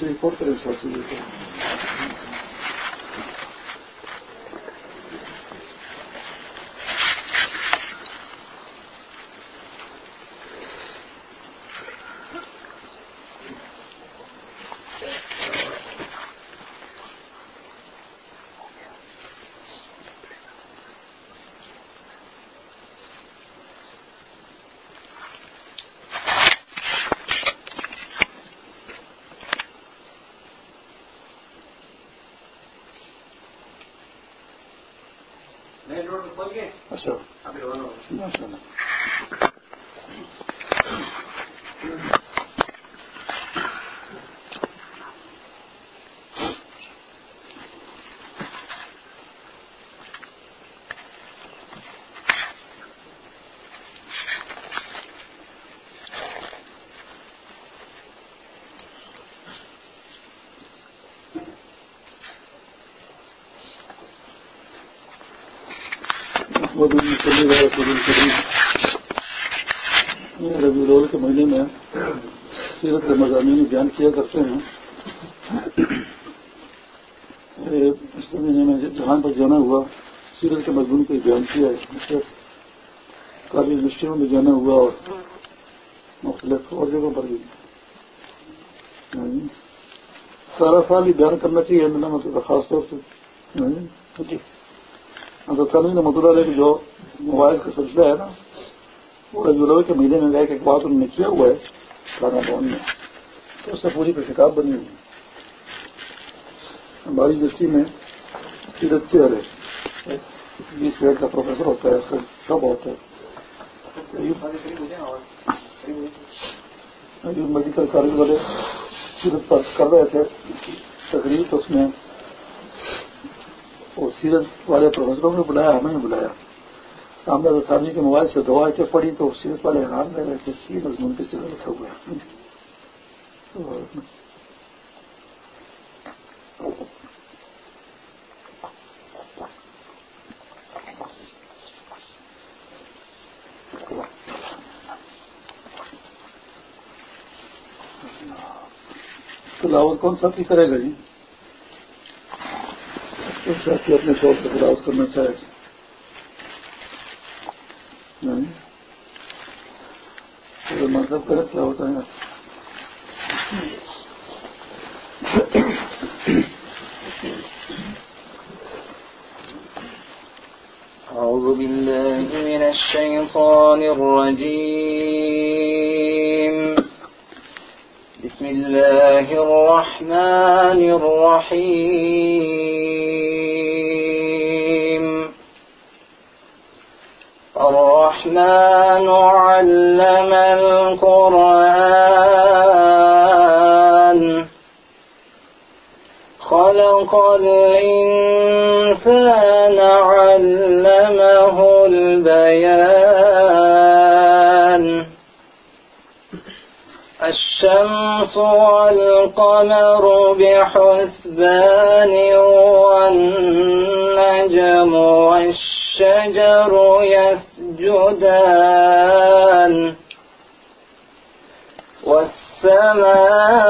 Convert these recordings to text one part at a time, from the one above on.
سے رپورٹ ربی رول کے مہینے میں سیرت کے مضامین بیان کیا کرتے ہیں۔ اس مہینے میں جہاں پر جانا ہوا سیرت کے مضمون کو بیان کیا ہے۔ کافی یونیورسٹیوں میں جانا ہوا اور مختلف اور جگہوں پر بھی۔ سارا سال ہی بیان کرنا چاہیے۔ مطلب خاص طور سے۔ جی۔ تعلیم نے علیہ جو موبائل کا سلسلہ ہے نا وہ رجولو کے مہینے میں گئے کہ ایک بات انہوں نے کیا ہوا ہے کھانا بھون میں۔ تو اس سے پوری پر کتاب بنی ہوئی ہماری یونیورسٹی میں سیرت سے ہے بیس گریڈ کا پروفیسر ہوتا ہے اس کا شب ہوتا ہے۔ میڈیکل کالج والے سیرت پر کر رہے تھے۔ تقریب تو اس میں وہ سیرت والے پروفیسروں نے بلایا ہمیں بلایا۔ ہم نے ثانی کے موبائل سے دعا کے پڑھی تو سیرت والے حیران رہے کہ سی مضمون کس جگہ لکھا ہوا ہے۔ تلاوت کون سا کرے گا جی؟ ساتھی اپنے طور سے تلاوت کرنا چاہے مطلب کرے کیا ہوتا ہے۔ أعوذ بالله من الشيطان الرجيم. بسم الله الرحمن الرحيم. الرحيم الرحمن علم القرآن. خلق الإنسان علمه البيان. الشمس والقمر بحسبان والنجم والشمس والشجر يسجدان والسماء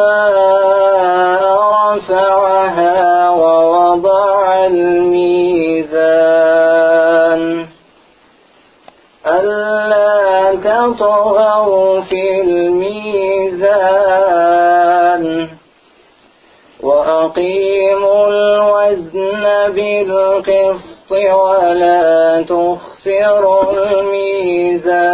رفعها ووضع الميزان ألا تطغوا في الميزان وأقيموا الوزن بالقسط ولا تخفوا يخسر الميزان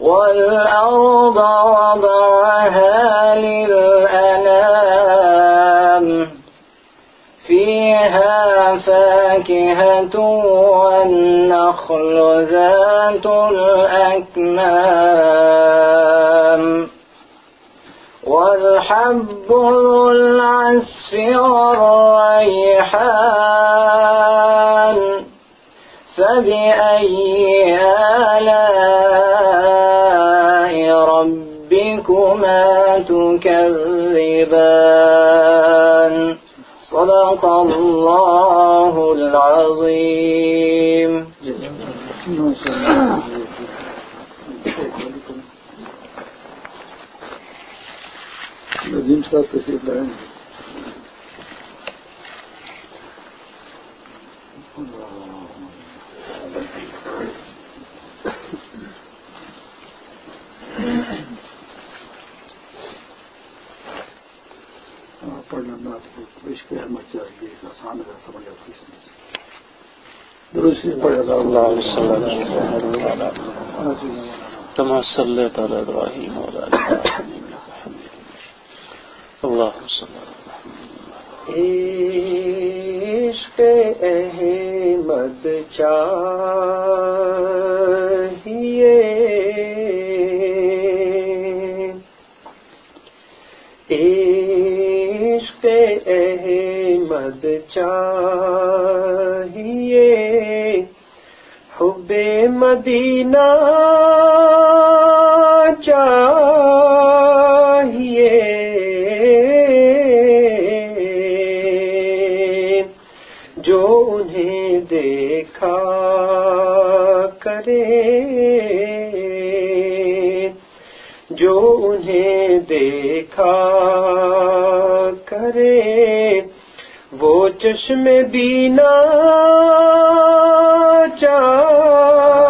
والأرض وضعها للأنام فيها فاكهة والنخل ذات الأكمام والحب ذو العسف والريحان فبأي آلاء ربكما تكذبان؟ صدق الله العظيم. ندیم صاحب تشریف لائیں گے پڑھنا عشق احمد چاہیے آسان ہے۔ سمجھ آتی وعلى آل إبراهيم إنك حميد مجيد عشق احمد چاہیے۔ عشق احمد چاہیے۔ حب مدینہ چاہیے۔ دیکھا کرے جو انہیں دیکھا کرے وہ چشم بینا چاہیے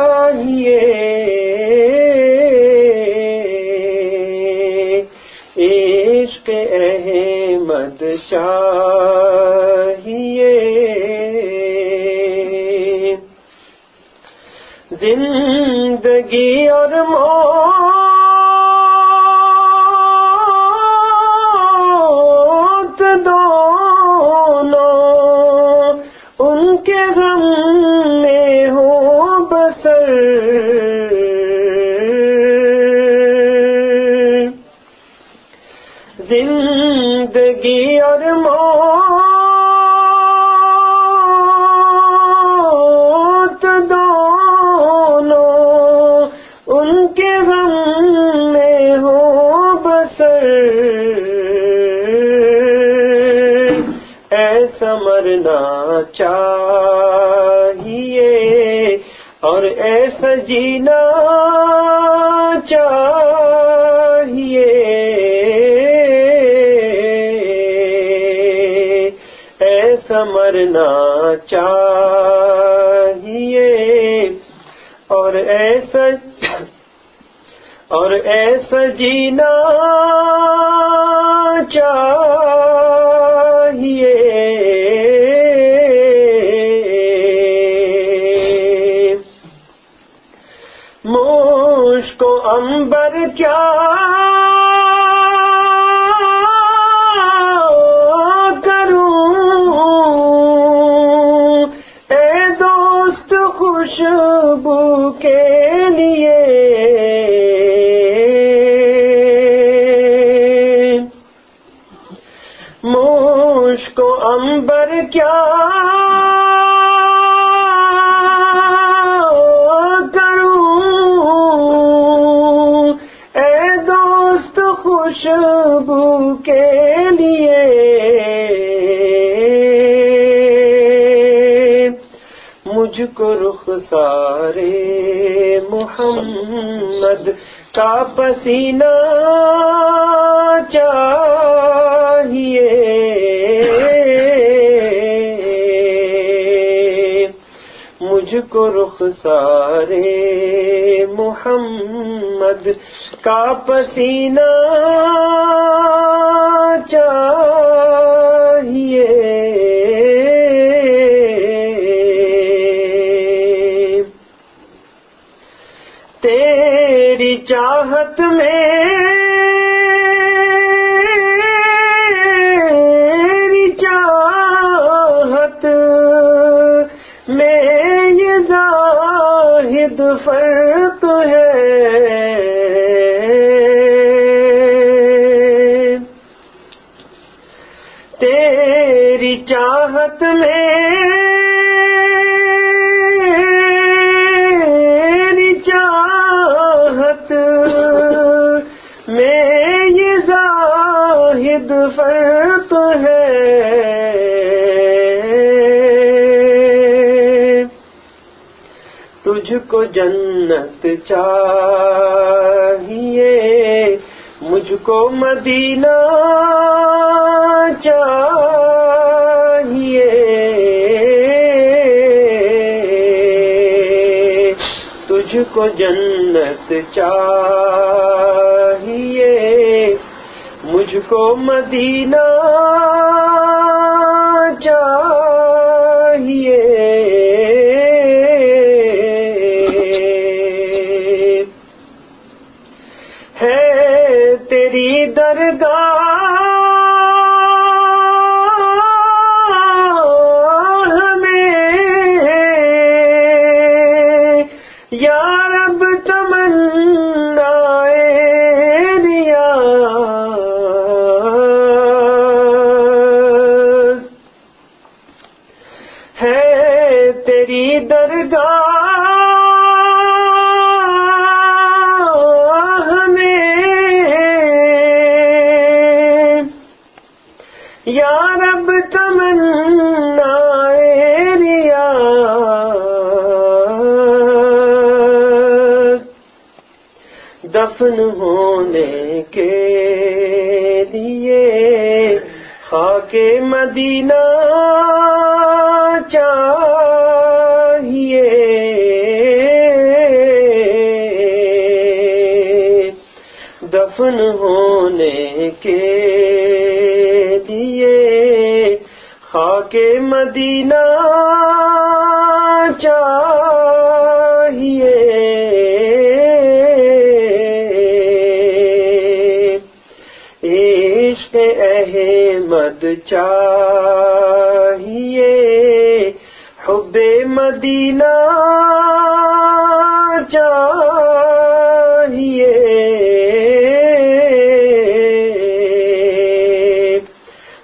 عشق احمد چاہیے زندگی اور موت دونوں ان کے غم میں ہو بسر۔ زندگی اور موت چاہیے اور ایسا جینا چاہیے۔ ایسا مرنا چاہیے اور ایسا اور ایسا جینا چاہیے۔ کیا؟ کروں اے دوست خوشبو کے لیے؟ مشک و امبر کیا؟ مجھ کو رخ سارے محمد کا پسینہ چاہیے۔ مجھ کو رخ سارے محمد کا پسینہ چاہیے۔ تیری چاہت میری چاہت میں یہ زاہد فرق ہے تیری چاہت میری تجھ کو جنت چاہیے، مجھ کو مدینہ چاہیے۔ تجھ کو جنت چاہیے، مجھ کو مدینہ چاہیے۔ تیری دفن ہونے کے لیے خاک مدینہ چاہیے۔ دفن ہونے کے لیے خاک مدینہ چاہیے۔ احمد چاہیے۔ حب مدینہ چاہیے۔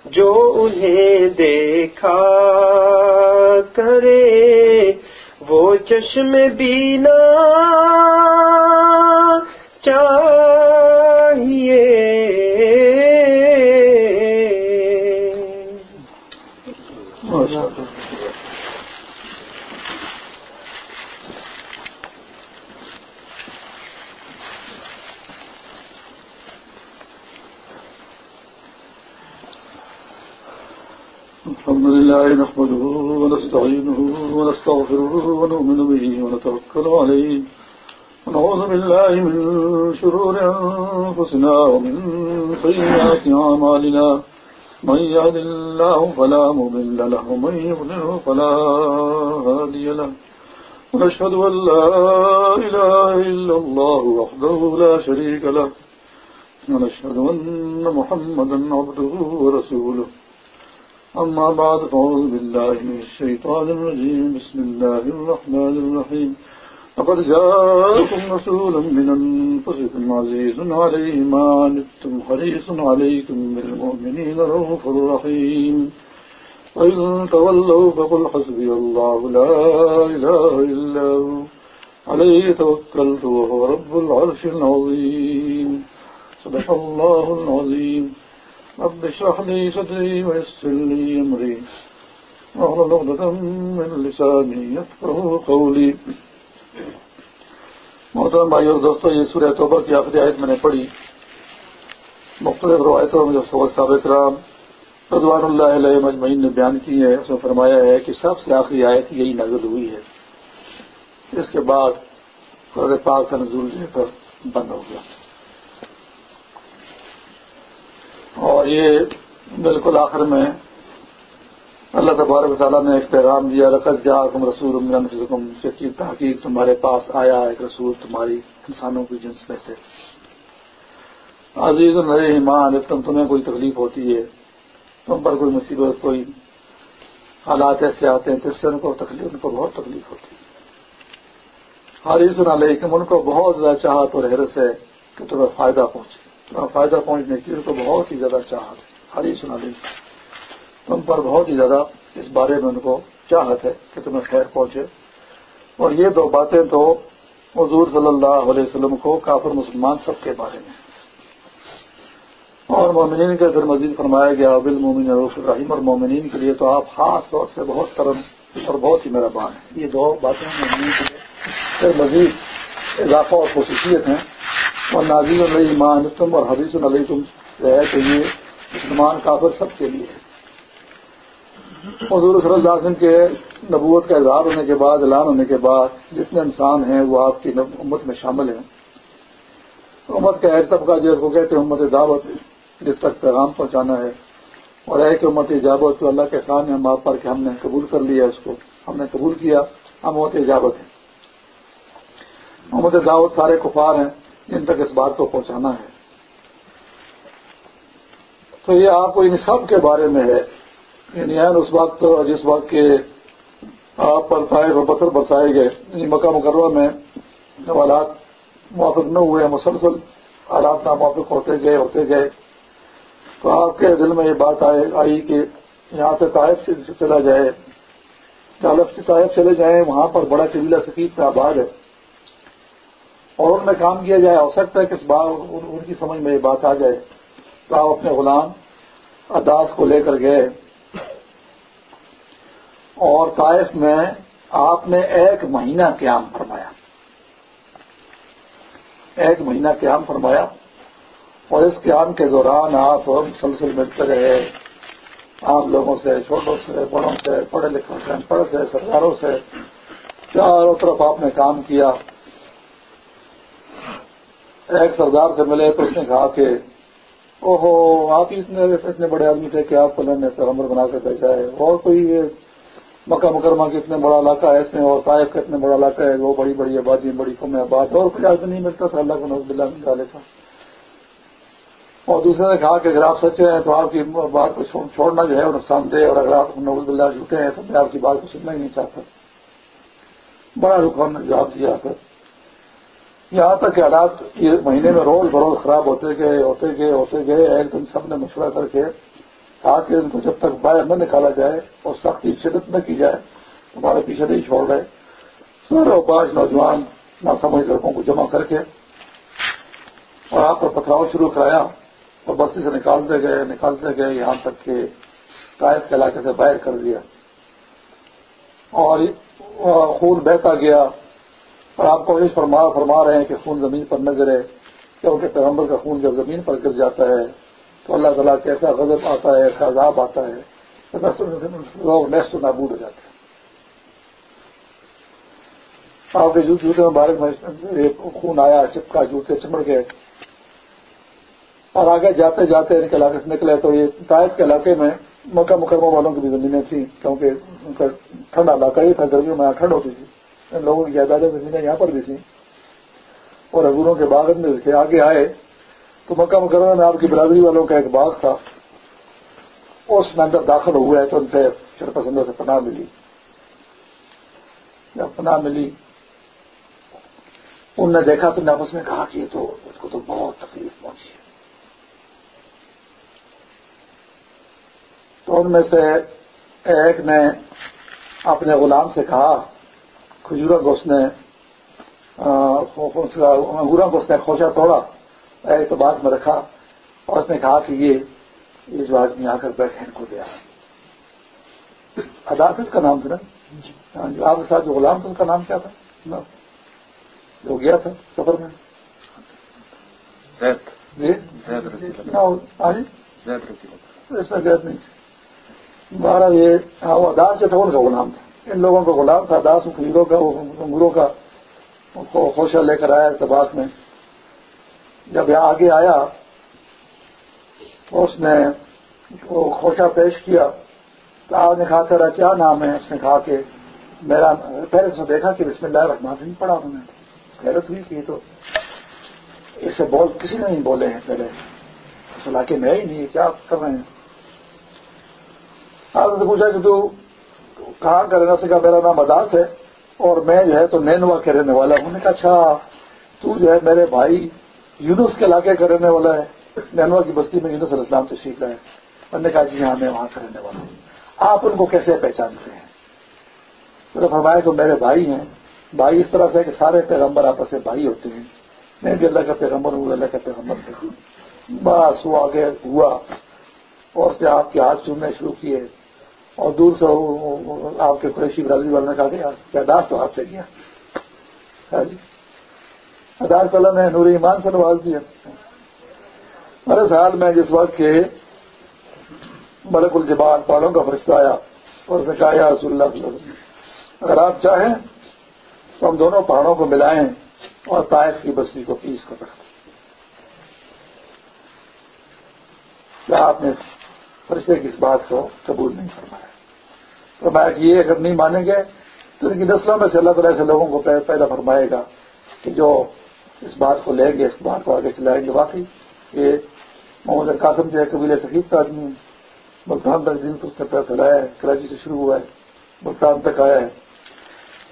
جو انہیں دیکھا کرے وہ چشم بینا چاہیے ماشاء اللہ الحمد لله نحمده ونستعينه ونستغفره ونؤمن به ونتوكل عليه ونعوذ بالله من شرور أنفسنا ومن سيئات أعمالنا من يهد الله فلا مضل له ومن يضلله فلا هادي له ونشهد أن لا إله إلا الله وحده لا شريك له ونشهد أن محمدا عبده ورسوله أما بعد فأعوذ بالله من الشيطان الرجيم. بسم الله الرحمن الرحيم. لقد جاءكم رسول من أنفسكم عزيز عليه ما عنتم حريص عليكم بالمؤمنين رؤوف رحيم. وإن تولوا فقل حسبي الله لا إله إلا هو. عليه توكلت وهو رب العرش العظيم. صدق الله العظيم. رب اشرح لي صدري ويسر لي أمري. واحلل عقدة من لساني يفقهوا قولي. محترم بھائی اور دوستوں یہ سورہ توبہ کی آخری آیت میں نے پڑھی۔ مختلف روایتوں میں جو سبق ثابت رام رضوان اللہ علیہ مجمعین نے بیان کی ہے، اس میں فرمایا ہے کہ سب سے آخری آیت یہی نازل ہوئی ہے۔ اس کے بعد قرآن پاک کا نزول جو ہے بند ہو گیا۔ اور یہ بالکل آخر میں اللہ تبارک تعالیٰ نے ایک پیغام دیا رقص جا حکم رسول کی تحقیق تمہارے پاس آیا ایک رسول تمہاری انسانوں کی جنس میں سے۔ عزیز نئے ایمان تم تمہیں کوئی تکلیف ہوتی ہے، تم پر کوئی مصیبت، کوئی حالات ایسے آتے ہیں تو اس سے ان کو تکلیف، ان کو بہت تکلیف ہوتی ہے۔ حریص علیکم، ان کو بہت زیادہ چاہت اور حیرت ہے کہ تمہیں فائدہ پہنچے۔ ہاں، فائدہ پہنچنے کی ان کو بہت ہی زیادہ چاہت ہے۔ حریص علیکم تم پر بہت ہی زیادہ اس بارے میں ان کو چاہت ہے کہ تمہیں خیر پہنچے۔ اور یہ دو باتیں تو حضور صلی اللہ علیہ وسلم کو کافر مسلمان سب کے بارے میں اور مومنین کے پھر مزید فرمایا گیا بل مومن روف الرحیم۔ اور مومنین کے لیے تو آپ خاص طور سے بہت کرم اور بہت ہی مہربان ہیں۔ یہ دو باتیں مومنین کے لیے۔ پھر مزید اضافہ اور خصوصیت ہیں۔ اور نازیز علیہ ایمان تم اور حدیث علیہ تم جو ہے کہ یہ مسلمان کافر سب کے لیے حضور صلی اللہ علیہ وسلم کے نبوت کا اظہار ہونے کے بعد، اعلان ہونے کے بعد جتنے انسان ہیں، وہ آپ کی امت میں شامل ہیں۔ امت کا ایک طبقہ جس کو کہتے ہیں امت دعوت، جس تک پیغام پہنچانا ہے۔ اور ایک امت اجابت، جو اللہ کے خان ہم آپ پر کہ ہم نے قبول کر لیا اس کو، ہم نے قبول کیا، ہم امت اجابت ہیں۔ ہاں، امت دعوت سارے کفار ہیں جن تک اس بات کو پہنچانا ہے۔ تو یہ آپ کو ان سب کے بارے میں ہے۔ یعنی اس وقت جس وقت کے آپ پر پائے اور پتھر برسائے گئے یعنی مکہ مکرمہ میں جب حالات موافق نہ ہوئے، مسلسل حالات نہ موافق ہوتے گئے ہوتے گئے۔ تو آپ کے دل میں یہ بات آئی کہ یہاں سے طائف سے چلا جائے۔ طالب سے طائف چلے جائیں، وہاں پر بڑا قبیلہ سکیب کا آباد ہے۔ اور ان میں کام کیا جائے، ہو سکتا ہے کہ اس بار ان کی سمجھ میں یہ بات آ جائے تو آپ اپنے غلام اداس کو لے کر گئے اور طائف میں آپ نے ایک مہینہ قیام فرمایا۔ ایک مہینہ قیام فرمایا اور اس قیام کے دوران آپ مسلسل ملتے رہے۔ آپ لوگوں سے، چھوٹوں سے، بڑوں سے، پڑھے لکھوں سے پڑھ سے سرداروں سے چاروں طرف آپ نے کام کیا۔ ایک سردار سے ملے تو اس نے کہا کہ او ہو آپ اتنے اتنے بڑے آدمی تھے کہ آپ کو نے پیغمبر بنا کے بھیجا ہے۔ اور کوئی مکہ مکرمہ کے اتنے بڑا علاقہ ہے، اس میں اور طائف کا اتنے بڑا علاقہ ہے، وہ بڑی بڑی آبادی، بڑی کم آباد، اور کوئی آدمی نہیں ملتا تھا۔ اللہ کو نوز بلّہ ڈالے تھا اور دوسرے نے کہا کہ اگر آپ سچے ہیں تو آپ کی بات کو چھوڑنا جو ہے وہ نقصان دے اور اگر آپ نوز بلّہ جھوٹے ہیں تو میں آپ کی بات کو سننا ہی نہیں چاہتا۔ بڑا رخ نے جواب دیا۔ پھر یہاں تک کہ حالات یہ مہینے میں روز بروز خراب ہوتے گئے ہوتے گئے ہوتے گئے، ایک دن سب نے مشورہ کر کے تاکہ ان کو جب تک باہر نہ نکالا جائے اور سختی شدت نہ کی جائے ہمارے پیچھے نہیں چھوڑ رہے۔ سر اور پانچ نوجوان نہ سمجھ لڑکوں کو جمع کر کے اور آپ پر پتھراؤ شروع کرایا اور بستی سے نکالتے گئے نکالتے گئے، یہاں تک کہ قائد کے علاقے سے باہر کر دیا۔ اور خون بہتا گیا۔ اور آپ کوشش فرما فرما رہے ہیں کہ خون زمین پر نہ گرے کیونکہ پیغمبر کا خون جب زمین پر گر جاتا ہے، تو اللہ تعالیٰ کیسا غضب آتا ہے خزاب آتا ہے لوگ نیست و نابود ہو جاتے ہیں۔ آپ کے جوتے مبارک میں خون آیا، چپکا جوتے چمڑ گئے۔ اور آگے جاتے جاتے ان کے علاقے سے نکلے، تو یہ تائید کے علاقے میں مکہ مکرمہ والوں کی بھی زمینیں تھیں، کیونکہ ان کا ٹھنڈا علاقہ ہی تھا، گرمیوں میں ٹھنڈ ہوتی تھی۔ لوگوں کی زیادہ زمینیں یہاں پر بھی تھیں اور حضوروں کے باغ میں آگے آئے تو مکہ مکرمہ میں آپ کی برادری والوں کا ایک باغ تھا۔ اس میں اندر داخل ہوا ہے تو ان سے شر پسندوں سے پناہ ملی۔ جب پناہ ملی ان نے دیکھا تو نے آپس میں کہا کہ تو اس کو تو بہت تکلیف پہنچی ہے۔ تو ان میں سے ایک نے اپنے غلام سے کہا کھجورا اس نے انگورا کو اس نے خوشا توڑا تو بات میں رکھا اور اس نے کہا کہ یہ اس میں آ کر بیٹھے ان کو دیا اداس کا نام تھا نا آپ کے ساتھ جو غلام تھا اس کا نام کیا تھا جو گیا تھا سفر میں جی اس میں زید نہیں بارہ یہ اداس جو تھا ان کا غلام تھا ان لوگوں کا غلام تھا اداس خلیروں کا انگوروں کا خوشہ لے کر آیا اتباس میں۔ جب یہاں آگے آیا، تو اس نے وہ خوشہ پیش کیا۔ تو آپ نے کہا، تیرا کیا نام ہے؟ اس نے کہا کہ میرا، پہلے اس نے دیکھا کہ بسم اللہ الرحمن الرحیم پڑھا انہوں نے۔ حیرت ہوئی کہ تو اسے بول، کسی نے نہیں بولے ہیں پہلے۔ اس علاقے میں ہی نہیں، کیا کر رہے ہیں؟ آپ نے پوچھا کہ تو کہاں کا رہنا سے کہا، میرا نام اداس ہے اور میں جو ہے تو نینوا کے رہنے والا ہوں۔ نے کہا اچھا تو جو ہے میرے بھائی یونس کے علاقے کا رہنے والا ہے۔ نینوا کی بستی میں یونس علیہ السلام سے سیکھ رہا ہے میں نے کہا جی ہاں میں وہاں کا رہنے والا ہوں۔ آپ ان کو کیسے پہچانتے ہیں؟ تو فرمایا کہ میرے بھائی ہیں، بھائی اس طرح سے کہ سارے پیغمبر آپس سے بھائی ہوتے ہیں۔ میں بھی اللہ کا پیغمبر ہوں، اللہ کا پیغمبر بس وہ آگے ہوا اور اس نے آپ کے ہاتھ چومنے شروع کیے۔ اور دور سے آپ کے قریشی برادری والوں نے کہا کہ داس تو آپ سے کیا؟ ہاں ادار تعالیٰ نے نور ایمان سے نواز دیا میرے سال میں جس وقت کے ملک الجبال پہاڑوں کا فرشتہ آیا، اور اس نے کہا، یا رسول اللہ صلی اللہ علیہ وسلم، اگر آپ چاہیں تو ہم دونوں پہاڑوں کو ملائیں اور طائف کی بستی کو پیس کر رکھ کیا آپ نے فرشتے کی اس بات کو قبول نہیں فرمایا تو میں یہ اگر نہیں مانیں گے، تو ان کی نسلوں میں سے اللہ تعالیٰ سے لوگوں کو پیدا فرمائے گا کہ جو اس بات کو لیں گے، اس بات کو آگے چلائیں گے۔ واقعی یہ محمد قاسم جو ہے قبیل سفید کا آدمی، ملتان تک دن اس نے پھیلایا ہے، کراچی سے شروع ہوا ہے، ملتان تک آیا ہے۔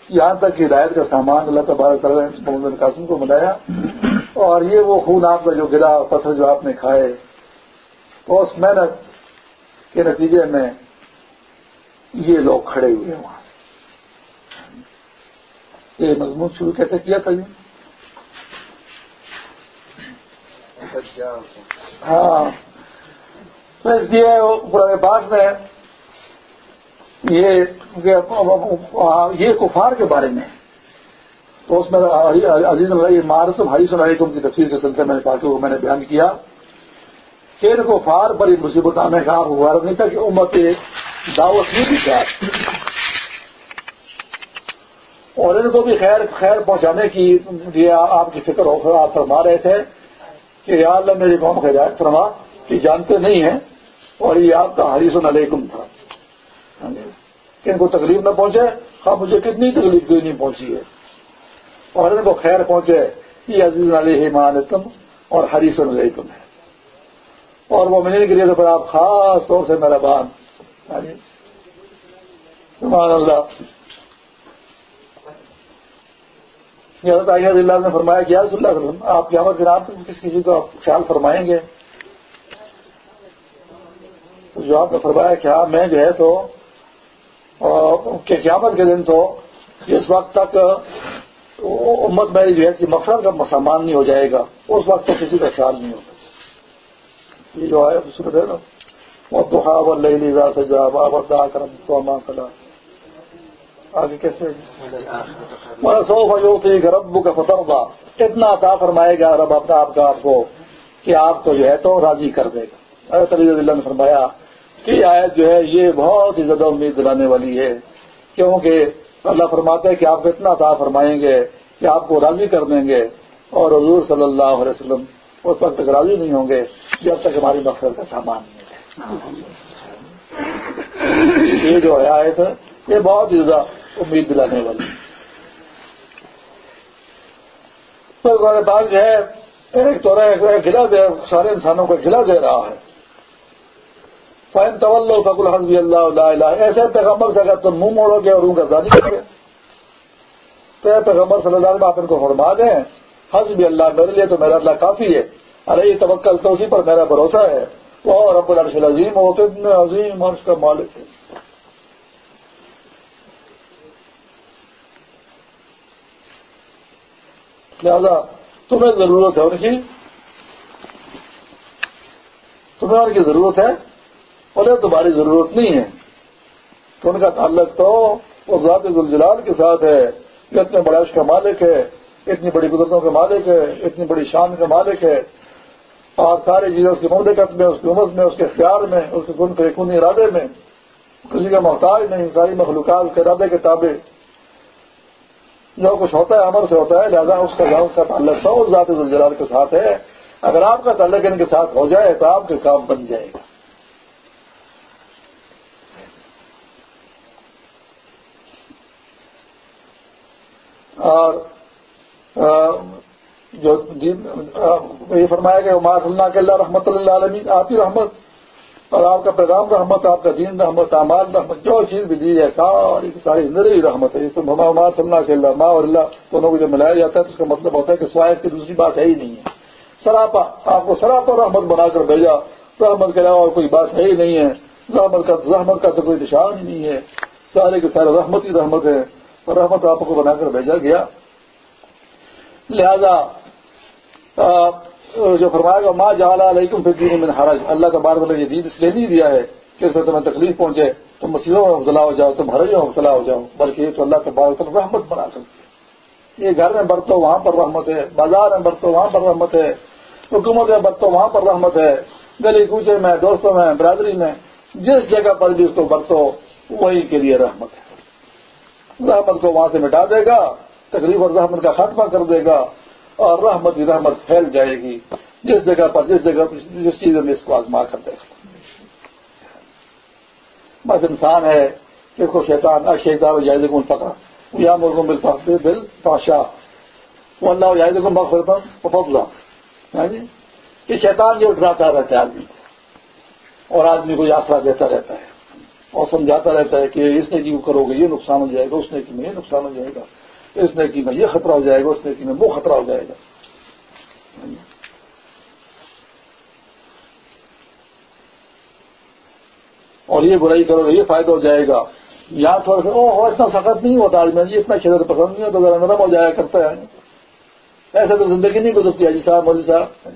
یہاں تک کہ ہدایت کا سامان اللہ تبارک تعالیٰ نے محمد قاسم کو ملایا اور یہ وہ خون آپ کا جو گرا پتھر جو آپ نے کھائے، تو اس محنت کے نتیجے میں یہ لوگ کھڑے ہوئے وہاں یہ مضمون شروع کیسے کیا تھا جی ہاں۔ تو اس لیے پرانے بات میں یہ کفار کے بارے میں تو اس میں عزیز اللہ مارس بھائی سنائی کی تفصیل کے سلسلے میں نے پارٹی کو میں نے بیان کیا۔ کہ ان کو فار بڑی مصیبت آنے کا غرض نہیں تھا کہ امت دعوت نہیں دی اور ان کو بھی خیر خیر پہنچانے کی یہ آپ کی فکر ہو آپ فرما رہے تھے کہ یا اللہ میری قوم کا ہدایت فرما کہ جانتے نہیں ہیں، اور یہ آپ کا حریص علیکم تھا۔ ہاں جی، کہ ان کو تکلیف نہ پہنچے۔ ہاں مجھے کتنی تکلیف کوئی نہیں پہنچی ہے؟ اور ان کو خیر پہنچے۔ یہ عزیز علیہ مانتم اور حریص علیکم ہے۔ اور وہ ملنے کے لیے تو پھر آپ خاص طور سے میرا بان یعنی، سبحان اللہ۔ حضرت عائشہ اللہ نے فرمایا کیا صلی اللہ وسلم آپ کی آمد جناب کس کسی کو آپ خیال فرمائیں گے؟ جو آپ نے فرمایا کیا ہاں، میں جو ہے تو کہ قیامت کے دن تو جس وقت تک امت میری جو ہے مفرت کا سامان نہیں ہو جائے گا، اس وقت تک کسی کا خیال نہیں ہوگا۔ یہ جو ہے سنت ہے نا، وہ تو لیزا سے جا بابا کرم تو ماں کلا آگے کیسے؟ سو فجوتی رب کا فتح اتنا عطا فرمائے گا رب اپنا آپ کا آپ کو کہ آپ کو جو ہے تو راضی کر دے گا۔ حضرت علی اللہ نے فرمایا کہ آیت جو ہے، یہ بہت ہی زیادہ امید دلانے والی ہے۔ کیونکہ اللہ فرماتا ہے کہ آپ اتنا عطا فرمائیں گے کہ آپ کو راضی کر دیں گے۔ اور حضور صلی اللہ علیہ وسلم اس وقت تک راضی نہیں ہوں گے جب تک ہماری مقصد کا سامان نہیں ہے یہ جو ہے آیت یہ بہت ہی زیادہ امید دلانے والی۔ تو بات جو ہے ایک تو گلا دے سارے انسانوں کو گلا دے رہا ہے۔ فائن طول فکل حضبی اللہ اللہ ایسے پیغمبر سے اگر تم منہ موڑو گے اور ان کا زانی کرو گے تو پیغمبر صلی اللہ علیہ آپ ان کو فرما دیں حضبی اللہ میرے لیے تو میرا اللہ کافی ہے۔ ارے، یہ توکل تو اسی پر میرا بھروسہ ہے۔ وہ رب العرش العظیم ہو تو اتنے عظیم عرش کا مالک ہے۔ لہذا تمہیں ضرورت ہے ان کی۔ تمہیں ان کی ضرورت ہے۔ انہیں تمہاری ضرورت نہیں ہے۔ تو ان کا تعلق تو وہ ذات گلجلال کے ساتھ ہے کہ اتنے بڑا اس کا مالک ہے۔ اتنی بڑی قدرتوں کا مالک ہے، اتنی بڑی شان کا مالک ہے، اور ساری چیزیں اس کی مملکت میں، اس کی عمر میں، اس کے اختیار میں، اس کے گن کے خون ارادے میں۔ کسی کا محتاج نہیں، ساری مخلوقات کے ارادے کے تابع۔ جو کچھ ہوتا ہے امر سے ہوتا ہے، لہذا اس کا اس کا تعلق تو اس ذات الجلال کے ساتھ ہے۔ اگر آپ کا تعلق ان کے ساتھ ہو جائے تو آپ کے کام بن جائے گا۔ اور جو یہ فرمایا کہ اللہ کے اللہ رحمت اللہ عالمی آپ کی رحمت، اور آپ کا پیغام رحمت، آپ کا دین رحمت، اعمال رحمت، جو چیز بھی دی ہے، ساری ساری میری رحمت ہے۔ تو ہمار صلی اللہ کے اللہ ماں اور اللہ دونوں کو جب ملایا جاتا ہے تو اس کا مطلب ہوتا ہے کہ سوائے کی دوسری بات ہے ہی نہیں ہے۔ سراپا، آپ کو سراپا رحمت بنا کر بھیجا، رحمت کے علاوہ اور کوئی بات ہے ہی نہیں ہے۔ رحمت کا رحمت کا تو کوئی نشان ہی نہیں ہے۔ سارے کے سارے رحمت ہی رحمت ہے۔ اور رحمت آپ کو بنا کر بھیجا گیا۔ لہذا جو فرمایا گا ماں جہاں علیکم پھر دین میں حرج. اللہ کا بار بار یہ دین اس لیے نہیں دیا ہے کہ اس میں تمہیں تکلیف پہنچے، تم مسیحوں میں مبتلا ہو جاؤ، تم حرجوں میں مبتلا ہو جاؤ، بلکہ یہ تو اللہ کا بار رحمت بنا سکتی یہ گھر میں برتو، وہاں پر رحمت ہے، بازار میں برتو، وہاں پر رحمت ہے، حکومت میں برتو، وہاں پر رحمت ہے، گلی کوچے میں، دوستوں میں، برادری میں، جس جگہ پر بھی اس کو برتو وہی کے لیے رحمت ہے۔ رحمت کو وہاں سے مٹا دے گا تقریب اور رحمت کا خاتمہ کر دے گا اور رحمت کی رحمت پھیل جائے گی۔ جس جگہ پر جس جگہ پر جس چیز میں اس کو آزما کر دے گا بس انسان ہے جس کو شیطان اشیدار جائز کو پکڑا یا مرغوں ملتا دل پاشا وہ اللہ جائز کو مغفرتا فضلہ ہاں جی؟ یہ شیطان جو ڈراتا رہتا ہے آدمی کو۔ اور آدمی کو آسرا دیتا رہتا ہے۔ اور سمجھاتا رہتا ہے کہ اس نے کی کرو گے، یہ نقصان ہو جائے گا، اس نے کی میں یہ نقصان ہو جائے گا۔ اس نے کی میں یہ خطرہ ہو جائے گا، اس نے کی میں وہ خطرہ ہو جائے گا۔ اور یہ برائی کرو گے، یہ فائدہ ہو جائے گا۔ یا تھوڑا سا او اتنا سخت نہیں ہوتا آج میں اتنا شدت پسند نہیں ہوتا، ذرا نرم ہو جایا کرتا ہے۔ ایسے تو زندگی نہیں گزرتی حجی صاحب، مودی صاحب۔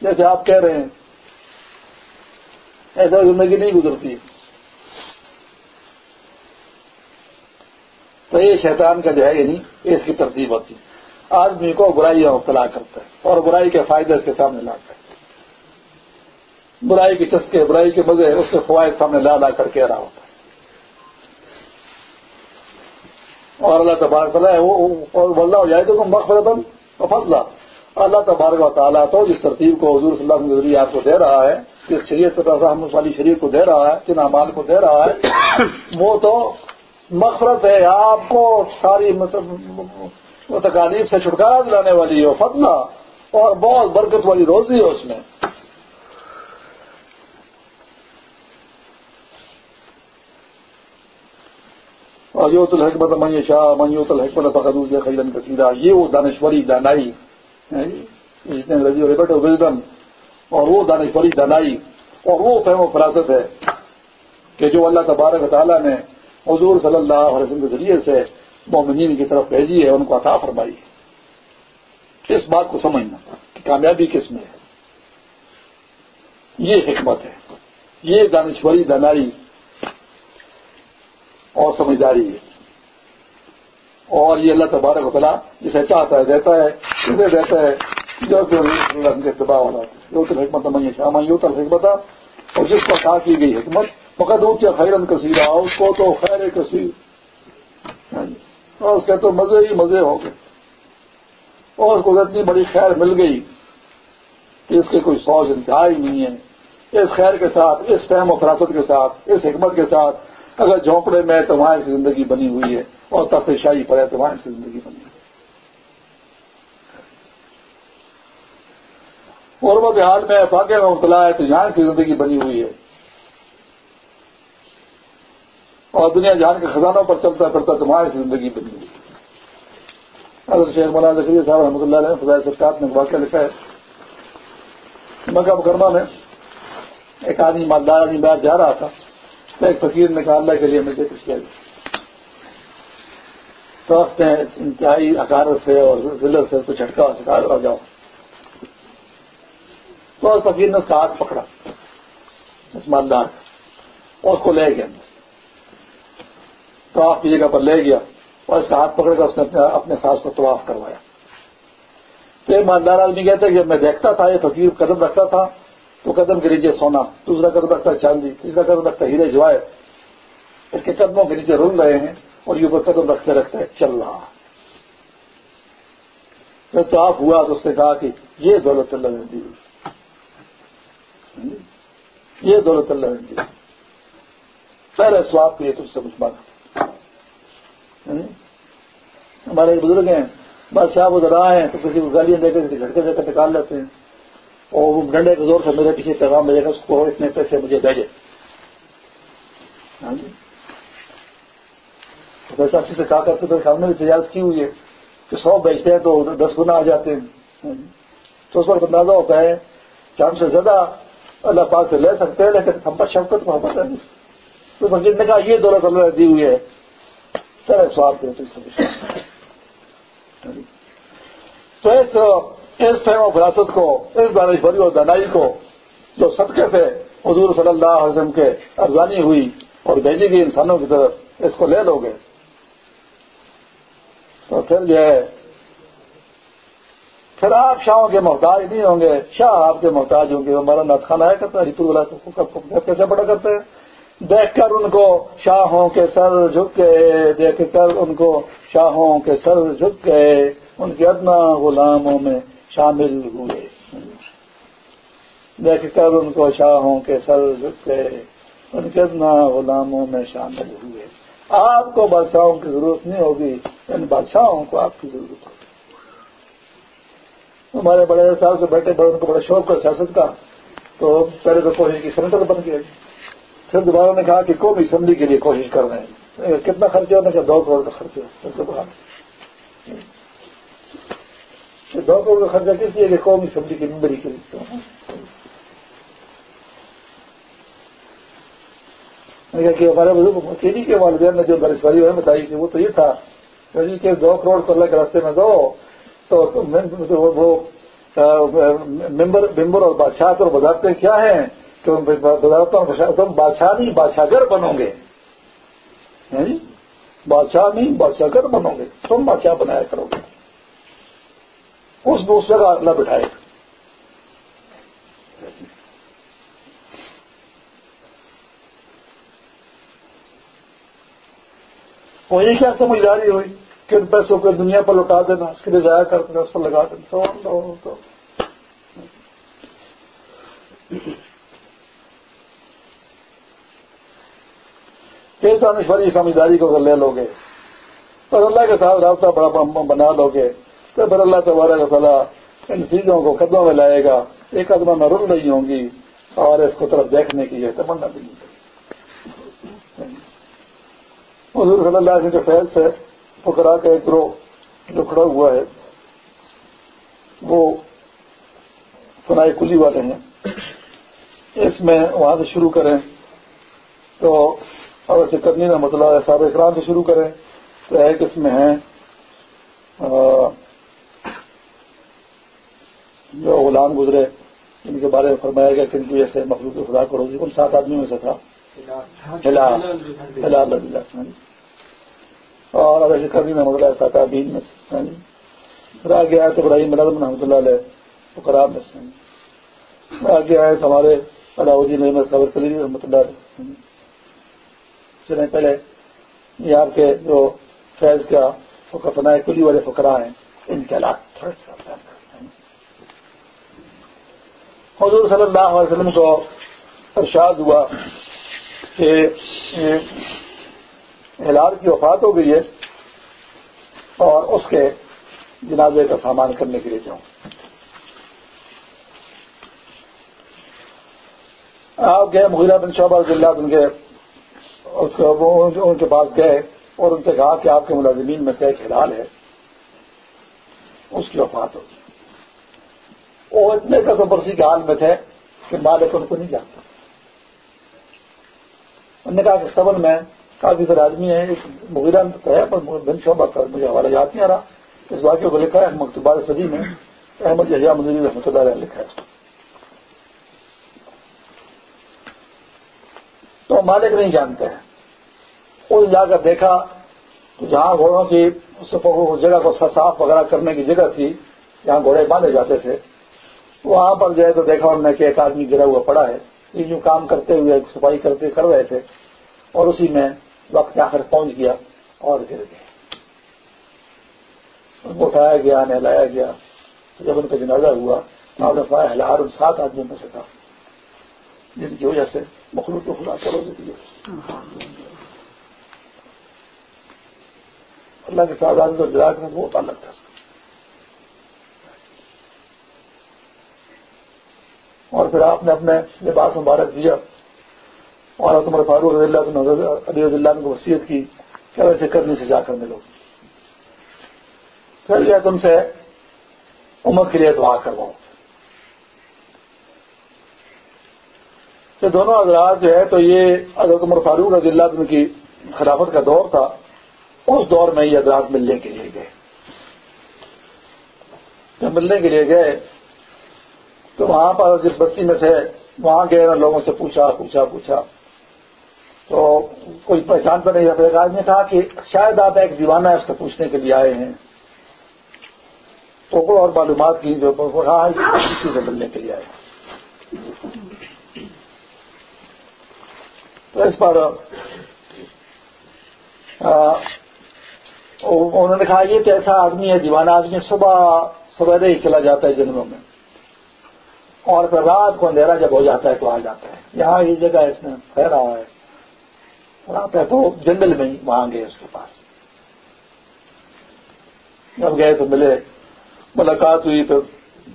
جیسے آپ کہہ رہے ہیں ایسا زندگی نہیں گزرتی۔ تو یہ شیطان کا جو ہے یعنی اس کی ترتیب ہوتی ہے۔ آدمی کو برائی مبتلا کرتا ہے اور برائی کے فائدے اس کے سامنے لاتا ہے برائی کے چسکے، برائی کے مزے، اس کے فوائد سامنے لا لا کر کہہ رہا ہوتا ہے۔ اور اللہ تبارک ہے، وہ اللہ جائے تو مغفرتن فضلہ اللہ تبارک و تعالیٰ تو جس ترتیب کو حضور صلی اللہ علیہ ذریعہ آپ کو دے رہا ہے، جس شریعت رحمت والی شریف کو دے رہا ہے جن اعمال کو دے رہا ہے، وہ تو مغفرت ہے، آپ کو ساری مطلب تکالیف سے چھٹکارا دلانے والی ہے فتنا اور بہت برکت والی روزی ہے اس میں۔ اور یوت الحکمت من شاہ میوت الحکمت فقدوز خیرن کثیرہ یہ وہ دانشوری دانائی جتنے انگریزی والے بیٹھے وزڈم اور وہ دانشوری دانائی، اور وہ فہم و فراست ہے کہ جو اللہ تبارک تعالیٰ نے حضور صلی اللہ علیہ وسلم کے ذریعے سے مومنین کی طرف بھیجی ہے، ان کو عطا فرمائی ہے۔ اس بات کو سمجھنا کہ کامیابی کس میں ہے؟ یہ حکمت ہے۔ یہ دانشوری، دانائی اور سمجھداری ہے۔ اور یہ اللہ تبارک و تعالیٰ جسے چاہتا ہے، دیتا ہے کسے دیتا ہے۔ جو کے اتباع والا جو حکمت میں شام یو تل حکمت اور جس کو عطا کی گئی حکمت مقد ہو کیا خیرن کثیر اس کو تو خیر کثیر اور اس کے تو مزے ہی مزے ہو گئے۔ اور اس کو اتنی بڑی خیر مل گئی کہ اس کے کوئی سوچ انتہا ہی نہیں ہے۔ اس خیر کے ساتھ، اس فہم و فراست کے ساتھ، اس حکمت کے ساتھ اگر جھونپڑے میں تو وہاں کی زندگی بنی ہوئی ہے اور تفریح شاہی پر ہے تو وہاں کی زندگی بنی ہوئی اور حال میں فاقے میں مبتلا ہے تو یہاں کی زندگی بنی ہوئی ہے۔ اور دنیا جہان کے خزانوں پر چلتا پھرتا تو وہاں کی زندگی بنی ہوئی حضرت شیخ مولانا ذکری صاحب رحمۃ اللہ علیہ فضائے سرکار نے واقعہ لکھا ہے۔ مکہ مکرمہ میں ایک آدمی مالدار آدمی باہر جا رہا تھا۔ ایک فقیر نے کہا، اللہ کے لیے مجھے کچھ کیا تو اس نے انتہائی اکارت سے اور ذلت سے کچھ ہٹکا سکھا آ جاؤ۔ تو اس فقیر نے اس کا ہاتھ پکڑا، اس مالدار اور اس کو لے گیا تو آپ کی جگہ پر لے گیا اور اس کا ہاتھ پکڑ کر اس نے اپنے ساس کو طواف کروایا۔ تو یہ مالدار آدمی کہتے کہ میں دیکھتا تھا، یہ فقیر قدم رکھتا تھا، تو قدم کے نیچے سونا، دوسرا قدم رکھتا ہے چاندی، تیسرا قدم رکھتا ہے ہیرے جوائے۔ اس کے قدموں کے نیچے رول رہے ہیں اور یہ اوپر قدم رکھتے رکھتے چل رہا۔ جب تو ہوا تو اس نے کہا کہ یہ دولت اللہ نے دی۔ یہ دولت اللہ نے دی۔ پہلے سواب کے تجھ سے کچھ بات ہمارے بزرگ ہیں، بادشاہ وہ ذرا ہیں، تو کسی کو گالیاں دے کر جھٹکے دے کر نکال لیتے ہیں۔ اور وہ ڈنڈے کے زور سے میرے پیچھے پیغام ملے گا، اس کو اتنے پیسے مجھے بھیجے۔ ہاں جی۔ ویسا اچھی سے کہا کرتے تو سامنے بھی تجارت کی ہوئی ہے کہ سو بیچتے ہیں تو دس گنا آ جاتے ہیں۔ ہاں جی۔ تو اس وقت اندازہ ہوتا ہے کہ ہم سے زیادہ اللہ پاک سے لے سکتے ہیں، لیکن ہم پر شفقت، محبت ہے۔ تو مسجد نے کہا، یہ دولت اللہ دی ہوئی ہے۔ سر سواب دے تو اس اس فہم و فراست کو، اس دانش بری اور دانائی کو جو صدقے سے حضور صلی اللہ علیہ وسلم کے ارزانی ہوئی اور بھیجی گئی انسانوں کی طرف، اس کو لے لو گے تو پھر جو ہے، پھر آپ شاہوں کے محتاج نہیں ہوں گے، شاہ آپ کے محتاج ہوں گے۔ ہمارا نت خان آیا کرتا ہے کیسے بڑا کرتے ہیں؟ دیکھ کر ان کو شاہوں کے سر جھک گئے دیکھ کر ان کو شاہوں کے سر جھک گئے ان کے ادنا غلاموں میں شامل ہوئے۔ دیکھ کر ان کو شاہوں کے سر جھک گئے ان کے ادنا غلاموں میں شامل ہوئے۔ آپ کو بادشاہوں کی ضرورت نہیں ہوگی، ان بادشاہوں کو آپ کی ضرورت ہوگی۔ ہمارے بڑے صاحب سے بیٹھے بڑے، ان کو بڑا شوق ہے سیاست کا، تو پہلے تو کوشش کی سینیٹر بن گئے۔ پھر دوبارہ نے کہا کہ قومی اسمبلی کے لیے کوشش کر رہے ہیں۔ کتنا خرچہ ہونا چاہیے دو کروڑ کا خرچہ دو کروڑ کا خرچہ کس لیے کہ قومی اسمبلی کی ممبری کے لیے۔ کہ ہمارے بزرگ چینی کے والدین نے جو درخواست ہے بتائی تھی وہ تو یہ تھا۔ جی کہ دو کروڑ کو اللہ کے راستے میں دو، تو وہ ممبر اور بادشاہ تو بتاتے کیا ہیں؟ کہ تم بادشاہ نہیں بادشاہ گر بنو گے۔ ہاں جی؟ بادشاہ نہیں بادشاہ گر بنو گے۔ تم بادشاہ بنایا کرو گے۔ اس دوسرے کا اللہ بٹھائے وہی کیا سمجھداری ہوئی کن پیسوں کو دنیا پر لوٹا دینا، اس کے لیے ضائع کر دینا، اس پر لگا دینا۔ تو پھر دانشوری سمجھداری کو اگر لے لو گے، اور اللہ کے ساتھ رابطہ بڑا بنا لو گے، تو پھر اللہ تبارک تعالیٰ ان چیزوں کو قدموں میں لائے گا ایک قدمہ میں رل رہی ہوں گی، اور اس کو طرف دیکھنے کی یہ تمنا بھی نہیں حضور صلی اللہ علیہ کے فیض سے پکڑا کا ایک گروہ جو کھڑا ہوا ہے، وہ فنائی کلی والے ہیں۔ اس میں وہاں سے شروع کریں تو اور ایسے کرنی کا مطلب ہے صاحب اکرام سے شروع کریں تو ایک اس میں ہے جو غلام گزرے، ان کے بارے میں فرمایا گیا کہ ان کی ایسے مخلوق خدا کو روزی، ان سات آدمیوں میں سے تھا۔ اور اب ایسے کرنی نحمد اللہ تھا دین میں ہاں جی۔ پھر آگے آئے تو ابراہیم نظم رحمۃ اللہ علیہ فقراب میں سے ہاں جی۔ آگے آئے تو ہمارے علاؤ الدین احمد صبر کلی رحمۃ اللہ علیہ ہاں جی۔ چلیں پہلے یہ آپ کے جو فیض کا فنا کلی والے فقرا ہیں، ان کے حالات تھوڑے سے حضور صلی اللہ علیہ وسلم کو ارشاد ہوا کہ ہلال کی وفات ہو گئی ہے اور اس کے جنازے کا سامان کرنے کے لیے جاؤں۔ آپ گئے مغیرہ بن شعبہ اللہ ان کے ان کے پاس گئے اور ان سے کہا کہ آپ کے ملازمین میں سے ایک ہلال ہے۔ اس کی وفات ہوگی۔ وہ اتنے کا برسی کے حال میں تھے کہ مالک ان کو نہیں جانتا۔ انہوں نے کہا کہ سبن میں کافی سارے آدمی ہیں مغیرہ ہے، پر بن شعبہ کر مجھے حوالہ یاد نہیں آ رہا۔ اس واقعے کو لکھا ہے مکتبار صدی میں، احمد یحییٰ مزید رحمۃ اللہ علیہ لکھا ہے۔ تو مالک نہیں جانتے ہیں۔ وہ جا کر دیکھا تو جہاں گھوڑوں کی اس جگہ کو صاف وغیرہ کرنے کی جگہ تھی، جہاں گھوڑے باندھے جاتے تھے، وہاں پر جو ہے تو دیکھا انہوں نے کہ ایک آدمی گرا ہوا پڑا ہے، یہ جو کام کرتے ہوئے، صفائی کرتے کر رہے تھے اور اسی میں وقت آخر پہنچ گیا اور گر گئے۔ ان کو اٹھایا گیا، نہلایا گیا۔ جب ان کا جنازہ ہوا آپ نے ہلار ان سات آدمیوں میں سے تھا، جن کی وجہ سے مخلوق کو خدا کرو دیتی ہے اللہ کے ساتھ آدمی کو دراز میں بہت الگ تھا اور پھر آپ نے اپنے لباس مبارک دیا۔ اور تمہارے فاروق رضی اللہ علی رضی اللہ نے وصیت کی کہ ویسے کرنے سے جا کر ملو۔ پھر جو تم سے عمر کے لیے دعا کرواؤ یہ دونوں حضرات جو ہے تو یہ حضرت عمر فاروق رضی اللہ عنہ کی خلافت کا دور تھا۔ اس دور میں یہ حضرات ملنے کے لیے گئے۔ جب ملنے کے لیے گئے تو وہاں پر جس بستی میں تھے، وہاں گئے لوگوں سے پوچھا پوچھا پوچھا۔ تو کوئی پہچان پہ نہیں پھر آج نے کہا کہ شاید آپ ایک دیوانہ ہے اس کو پوچھنے کے لیے آئے ہیں۔ تو کو اور معلومات کی جو ہاں اسی سے ملنے کے لیے آئے تو اس پر انہوں نے کہا، یہ تو ایسا آدمی ہے، دیوانہ آدمی صبح سویرے ہی چلا جاتا ہے جنگلوں میں۔ اور پھر رات کو اندھیرا جب ہو جاتا ہے تو آ جاتا ہے۔ یہاں یہ جگہ اس میں پھیلا ہے۔ آتا ہے تو جنگل میں ہی وہاں گئے اس کے پاس۔ جب گئے تو ملے۔ ملاقات ہوئی تو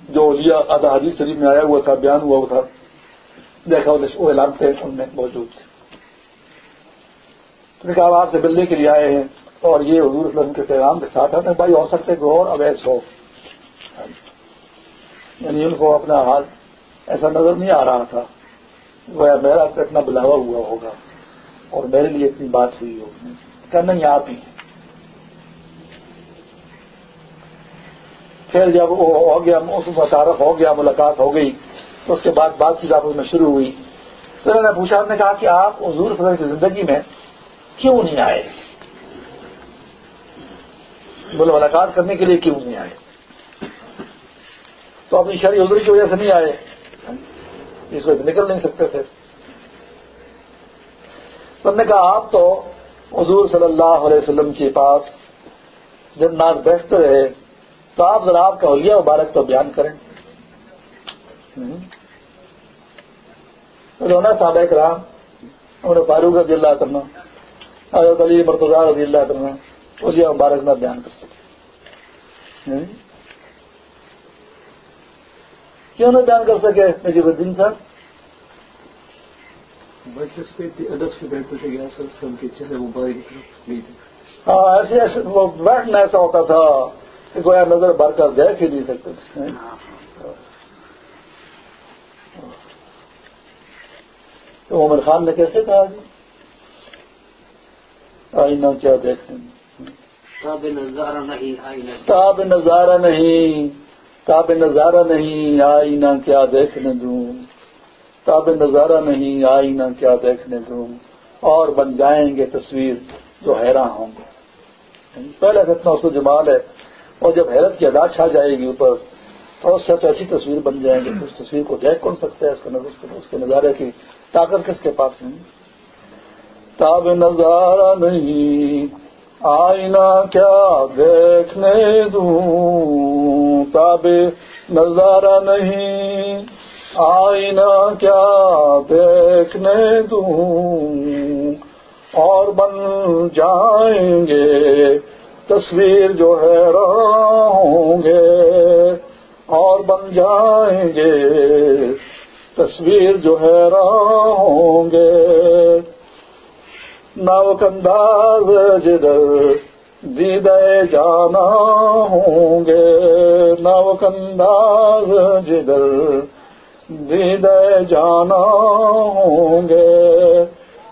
جو لیا آدھا حدیث شریف میں آیا ہوا تھا، بیان ہوا ہوا تھا۔ دیکھا وہ اعلان تھے، ان میں موجود تھے۔ کہا، آپ سے ملنے کے لیے آئے ہیں۔ اور یہ حضور وسلم کے پیغام کے ساتھ ہیں، بھائی ہو سکتے کہ اور اویس ہو۔ یعنی ان کو اپنا حال ایسا نظر نہیں آ رہا تھا۔ وہ میرا اتنا بلاوا ہوا ہوگا اور میرے لیے اتنی بات ہوئی ہوگی۔ کہنا نہیں، آپ ہی۔ پھر جب وہ ہو گیا اس متعارف ہو گیا، ملاقات ہو گئی، تو اس کے بعد بات چیت آپ میں شروع ہوئی۔ تو انہوں نے پوچھا نے کہا کہ آپ حضور صلی اللہ علیہ کی زندگی میں کیوں نہیں آئے؟ بولے، ملاقات کرنے کے لیے کیوں نہیں آئے؟ تو اپنی شہری حضور کی وجہ سے نہیں آئے۔ اس وقت نکل نہیں سکتے تھے۔ تو نے کہا، آپ تو حضور صلی اللہ علیہ وسلم کے پاس جب ناز بیٹھتے رہے، تو آپ ذرا آپ کا حلیہ مبارک تو بیان کریں۔ رونا صاحب کرام انہوں نے فاروق رضی اللہ کرنا حضرت علی مرتضی رضی اللہ کرنا حلیہ مبارک نہ بیان کر سکے کیوں نہ بیان کر سکے نجیب الدین صاحب؟ ادب سے بیٹھتے تھے چہرے مبارک ہاں ایسے ایسے وہ بیٹھنا ایسا ہوتا تھا کہ گویا نظر بھر کر دیکھ ہی نہیں سکتے تھے۔ تو عمر خان نے کیسے کہا جی؟ آئینہ کیا دیکھیں تاب نظارہ نہیں تاب نظارہ نہیں، تاب نظارہ نہیں، آئینہ کیا دیکھنے دوں؟ تاب نظارہ نہیں، آئینہ کیا دیکھنے دوں؟ اور بن جائیں گے تصویر جو حیران ہوں گے۔ یعنی پہلے اتنا اس کو جمال ہے۔ اور جب حیرت کی ادا چھا جائے گی اوپر، تو اس سے تو ایسی تصویر بن جائیں گی اس تصویر کو دیکھ کون سکتا ہے؟ اس کے نظارے کی طاقت کس کے پاس نہیں؟ تاب نظارہ نہیں آئینہ کیا دیکھنے دوں؟ تاب نظارہ نہیں۔ آئینہ کیا دیکھنے دوں؟ اور بن جائیں گے۔ تصویر جو ہے ہوں گے۔ اور بن جائیں گے۔ تصویر جو ہے ہوں گے۔ نوکنداز جدھر دیدے جانا ہوں گے نوکنداز جدھر دیدے جانا ہوں گے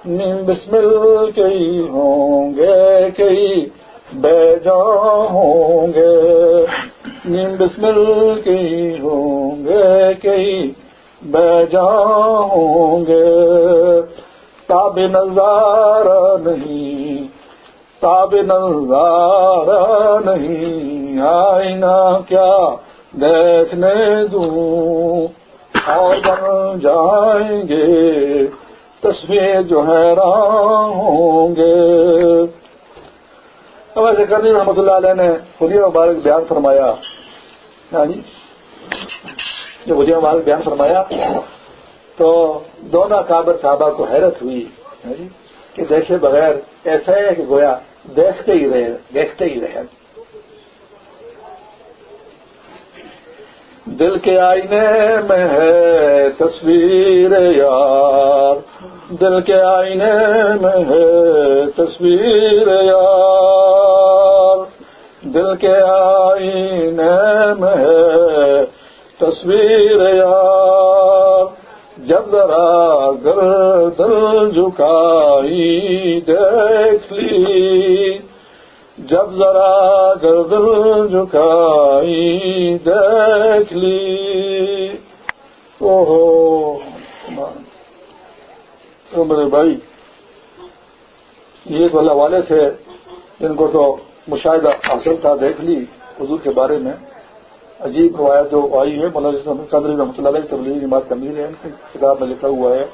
نیم بسمل کئی ہوں گے کئی بے جا ہوں گے نیم بسمل کی ہوں گے کئی بے جا ہوں گے تاب نظارہ نہیں، تاب نظارہ نہیں، آئینہ کیا دیکھنے دوں؟ اور بن جائیں گے تصویر جو ہے ہوں گے۔ اب ایسے کرنی رحمۃ اللہ علیہ نے خلی مبارک بیان فرمایا۔ ہاں جی جو خلی مبارک بیان فرمایا۔ تو دونوں کابر صحابہ کو حیرت ہوئی ہاں جی کہ دیکھے بغیر ایسا ہے کہ گویا دیکھتے ہی رہے، دیکھتے ہی رہے۔ دل کے آئینے میں ہے تصویر یار، دل کے آئینے میں ہے تصویر یار۔ دل کے آئینے میں ہے تصویر یار۔ جب ذرا گر دل جھکائی دیکھ لی۔ جب ذرا گردل جھکائی دیکھ لی۔ او تو میرے بھائی، یہ تو اللہ والے تھے جن کو تو مشاہدہ حاصل تھا دیکھ لی حضور کے بارے میں۔ عجیب روایت جو آئی ہے، مولانا قدر رحمۃ اللہ علیہ، تبلیغی جماعت کا امیر ہے ان کی کتاب میں لکھا ہوا ہے۔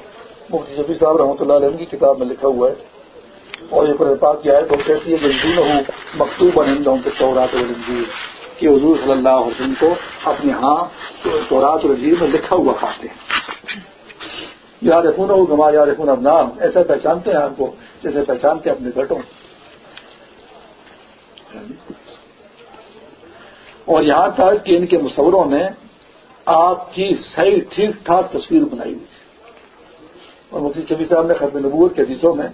مفتی شفیع صاحب رحمۃ اللہ علیہ کی کتاب میں لکھا ہوا ہے۔ اور یہ قرآن پاک کی آئے تو کہتی ہے کہ نہ ہوں مکتوب ہوں کہ تورات اور انجیل کہ حضور صلی اللہ علیہ وسلم کو اپنے ہاں تورات اور انجیل میں لکھا ہوا کھاتے ہیں۔ یار رکھوں ہو گما یار رکھوں اب نام ایسا پہچانتے ہیں آپ کو جیسے پہچانتے ہیں اپنے گھٹوں۔ اور یہاں تک کہ ان کے مصوروں نے آپ کی صحیح ٹھیک ٹھاک تصویر بنائی ہوئی تھی۔ اور مفتی شبی صاحب نے ختم نبوت کے حدیثوں میں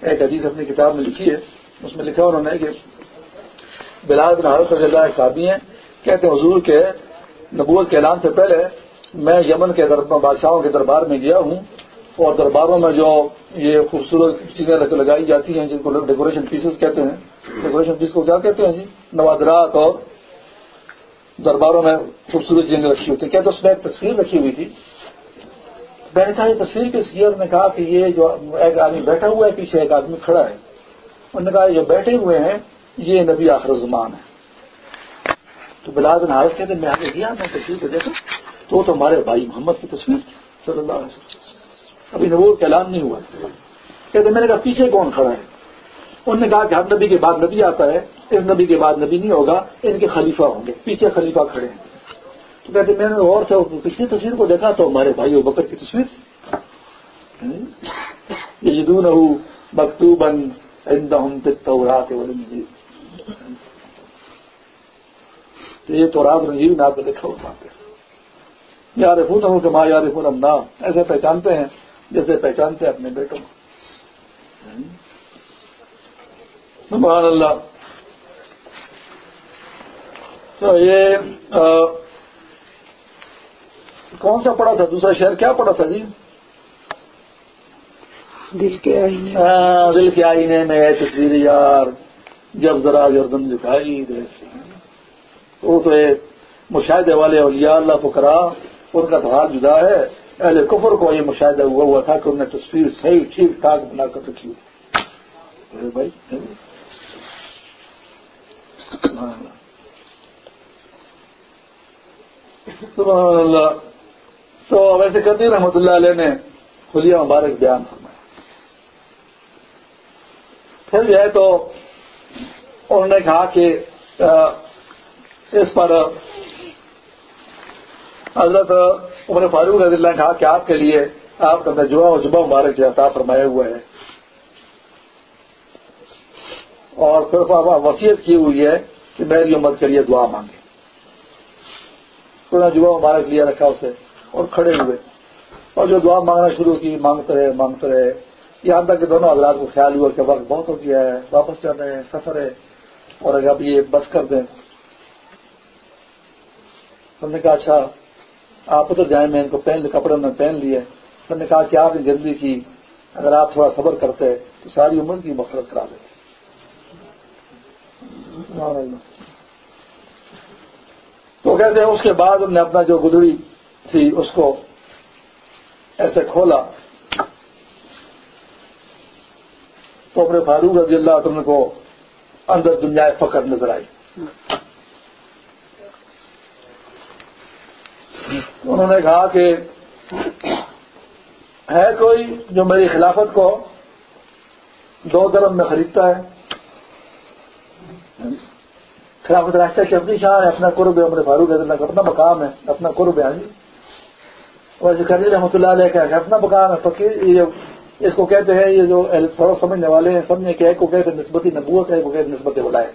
ایک حدیث اپنی کتاب میں لکھی ہے۔ اس میں لکھا انہوں نے کہ بلال بن حضرت اللہ صحابی ہیں، کہتے ہیں حضور کے نبوت کے اعلان سے پہلے میں یمن کے بادشاہوں کے دربار میں گیا ہوں اور درباروں میں جو یہ خوبصورت چیزیں لگائی جاتی ہیں، جن کو ڈیکوریشن پیسز کہتے ہیں۔ ڈیکوریشن پیس کو کیا کہتے ہیں جی؟ نوادرات اور درباروں میں خوبصورت چیزیں رکھی ہوتی کیا تو اس میں ایک تصویر رکھی ہوئی تھی؟ میں نے کہا، یہ تصویر کس کی اور نے کہا کہ یہ جو ایک آدمی بیٹھا ہوا ہے، پیچھے ایک آدمی کھڑا ہے۔ انہوں نے کہا جو بیٹھے ہوئے ہیں، یہ نبی آخر زمان ہے تو بلاد حارث کہتے میں آگے گیا، میں تصویر کو دیکھا۔ تو تو ہمارے بھائی محمد کی تصویر تھی، صلی اللہ علیہ وسلم۔ ابھی نبوت کا اعلان نہیں ہوا۔ کہتے میں نے کہا، پیچھے کون کھڑا ہے؟ انہوں نے کہا کہ ہر نبی کے بعد نبی آتا ہے، اس نبی کے بعد نبی نہیں ہوگا، ان کے خلیفہ ہوں گے، پیچھے خلیفہ کھڑے ہیں۔ تو کہتے میں نے اور سے پچھلی تصویر کو دیکھا تو ہمارے بھائی بکر کی تصویر۔ یہ جدون مکتوب یہ تو رات رنجیو نہ لکھا ہوا یار فون ہوں کہ ماں یار فون ہم نہ ایسے پہچانتے ہیں جیسے پہچانتے ہیں اپنے بیٹوں سبحان اللہ۔ تو یہ کون سا پڑا تھا؟ دوسرا شہر کیا پڑا تھا جی؟ دل کے آئینے۔ ہاں، دل کے آئینے میں ہے تصویر یار جب ذرا گردن دکھائی وہ تو ایک مشاہدے والے اولیاء اللہ کو کرا ان کا تو جدا ہے۔ اہل کفر کو یہ مشاہدہ ہوا ہوا تھا کہ انہوں نے تصویر صحیح ٹھیک ٹھاک بنا کر رکھی بھائی۔ سبحان اللہ. تو ویسے کرتی رحمۃ اللہ علیہ نے کھلیا مبارک بیان فرمایا. پھر جو ہے تو انہوں نے کہا کہ اس پر حضرت عمر فاروق رضی اللہ نے کہا کہ آپ کے لیے آپ کا تجربہ اور جبہ مبارک جو عطا فرمایا ہوا ہے۔ اور پھر وسیعت کی ہوئی ہے کہ میری امت کے لیے دعا مانگے۔ پورا جوا مبارک لیا رکھا اسے اور کھڑے ہوئے۔ اور جو دعا مانگنا شروع کی، مانگتے رہے مانگتے رہے۔ یہاں تک کہ دونوں حضرات کو خیال ہوا کہ وقت بہت ہو گیا ہے، واپس جانا ہے سفر ہے۔ اور اگر اب یہ بس کر دیں۔ ہم نے کہا اچھا آپ ادھر جائیں، میں ان کو پہن، کپڑے میں پہن لیے۔ ہم نے کہا کہ آپ نے جلدی کی، اگر آپ تھوڑا صبر کرتے تو ساری عمر کی مفرت کرا دیتے۔ تو کہتے ہیں اس کے بعد انہوں نے اپنا جو گدڑی تھی اس کو ایسے کھولا۔ تو اپنے فاروق رضی اللہ عنہ کو اندر دنیا فخر نظر آئی۔ انہوں نے کہا کہ ہے کوئی جو میری خلافت کو دو درم میں خریدتا ہے؟ خلافت راستہ کی اپنی شان ہے، اپنا قرب ہے اپنے فاروق اللہ کا اپنا مقام ہے، اپنا قرب ہے ہاں جی۔ اور خرید رحمۃ اللہ علیہ کا اپنا مقام ہے فقیر یہ اس کو کہتے ہیں، یہ جو تھوڑا سمجھنے والے ہیں سمجھنے کہ ایک کو کہتے ہیں نسبتی نبوت ہے ایک کو کہتے ہیں نسبت ولایت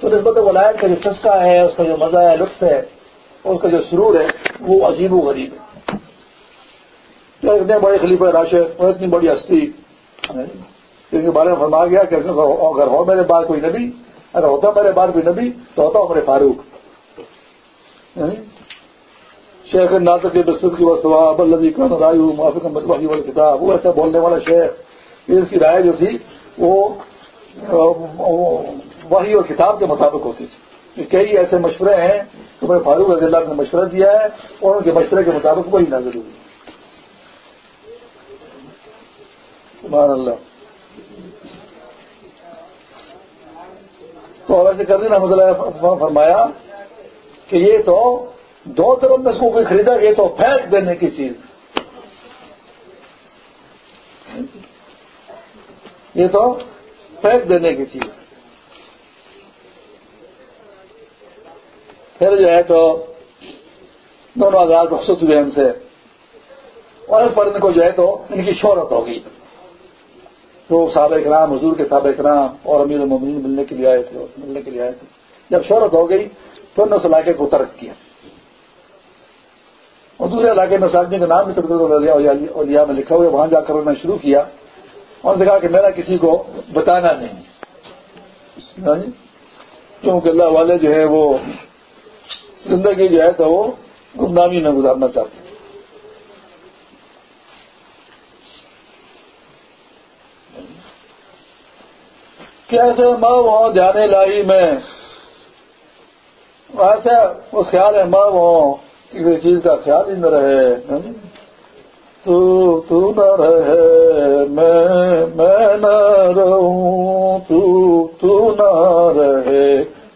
تو نسبت ولایت کا جو چسکا ہے، اس کا جو مزہ ہے، لطف ہے اس کا جو سرور ہے، وہ عجیب و غریب ہے۔ اتنے بڑے خلیفہ راشد، اور اتنی بڑی ہستی ہاں جی۔ کے بارے میں فرما گیا کہ اگر ہو میرے بعد کوئی نبی، اگر ہوتا میرے بعد کوئی نبی، تو ہوتا ہوں میرے فاروق یعنی شیخ ناطق بسط کی وسواب الدی کا رائے معافی کا والی کتاب وہ ایسا بولنے والا شیخ اس کی رائے جو تھی، وہ وہی اور کتاب کے مطابق ہوتی تھی۔ کئی ایسے مشورے ہیں تو میں فاروق رضی اللہ نے مشورہ دیا ہے اور ان کے مشورے کے مطابق وہی نظر ہوئی۔ سبحان اللہ۔ تو ویسے کر دینا مطلب فرمایا کہ یہ تو دو طرف میں اس کو کوئی خریدا، یہ تو پھینک دینے کی چیز۔ یہ تو پھینک دینے کی چیز۔ پھر جو ہے تو دونوں آزاد مخصوص ہوئے ان سے۔ اور اس پر ان کو جو ہے تو ان کی شہرت ہوگی تو صحابہ کرام حضور کے صحابہ کرام اور امیر المین ملنے کے لیے آئے تھے ملنے کے لیے آئے تھے۔ جب شہرت ہو گئی تو انہوں نے اس علاقے کو ترک کیا۔ اور دوسرے علاقے میں سادمی کا نام بھی تقریباً میں لکھا ہوا وہاں جا کر انہوں نے شروع کیا۔ اور نے کہا کہ میرا کسی کو بتانا نہیں۔ ہاں جی؟ کیونکہ اللہ والے جو ہے وہ زندگی جو ہے تو وہ گمنامی میں گزارنا چاہتے۔ ہیں کیسے ماں وہاں جانے لائی میں؟ ایسا وہ خیال ہے، ماں وہاں کسی چیز کا خیال ہی نہ رہے ہاں جی؟ تو تو نہ رہے، میں میں نہ رہوں، تو تو نہ رہے،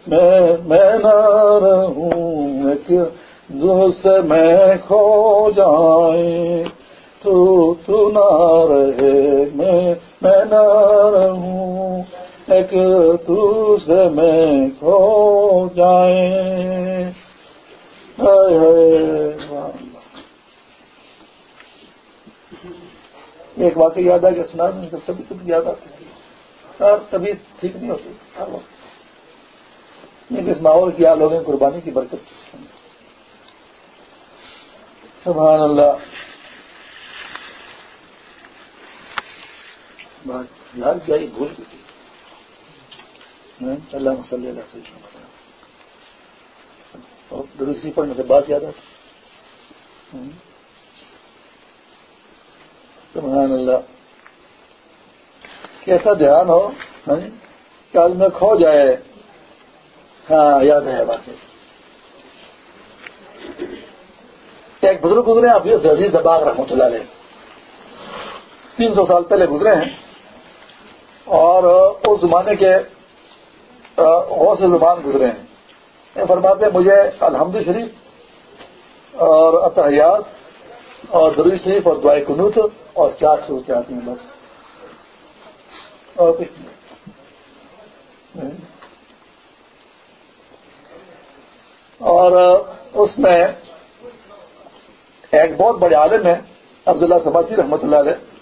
میں میں نہ رہوں دوست میں کھو جائیں، تو تو نہ رہے، میں میں نہ رہوں ایک دوسرے میں کھو جائیں ایک واقعی یاد آ گیا، سنا سبھی کبھی یاد آتی اور کبھی ٹھیک نہیں ہوتی، ہر وقت۔ لیکن اس ماحول کی یاد ہوگی قربانی کی برکت۔ سبحان اللہ۔ یار کیا ہی بھول گئی۔ اللہ مسلح اللہ سے اور درستی پڑھنے سے بات یاد آتی۔ سبحان اللہ۔ کیسا دھیان ہو ہاں جی؟ میں کھو جائے۔ ہاں یاد ہے بات۔ ایک بزرگ گزرے آپ یہ عزیز دباغ رحمۃ اللہ علیہ۔ تین سو سال پہلے گزرے ہیں۔ اور اس زمانے کے غوث زبان گزرے ہیں۔ فرماتے ہیں، مجھے الحمد شریف اور اطحیات اور دروی شریف اور دعائیں کنوت اور چار صورتیں آتی ہیں، بس۔ اور کچھ اور اس میں ایک بہت بڑے عالم ہے عبداللہ سباسی رحمۃ اللہ علیہ۔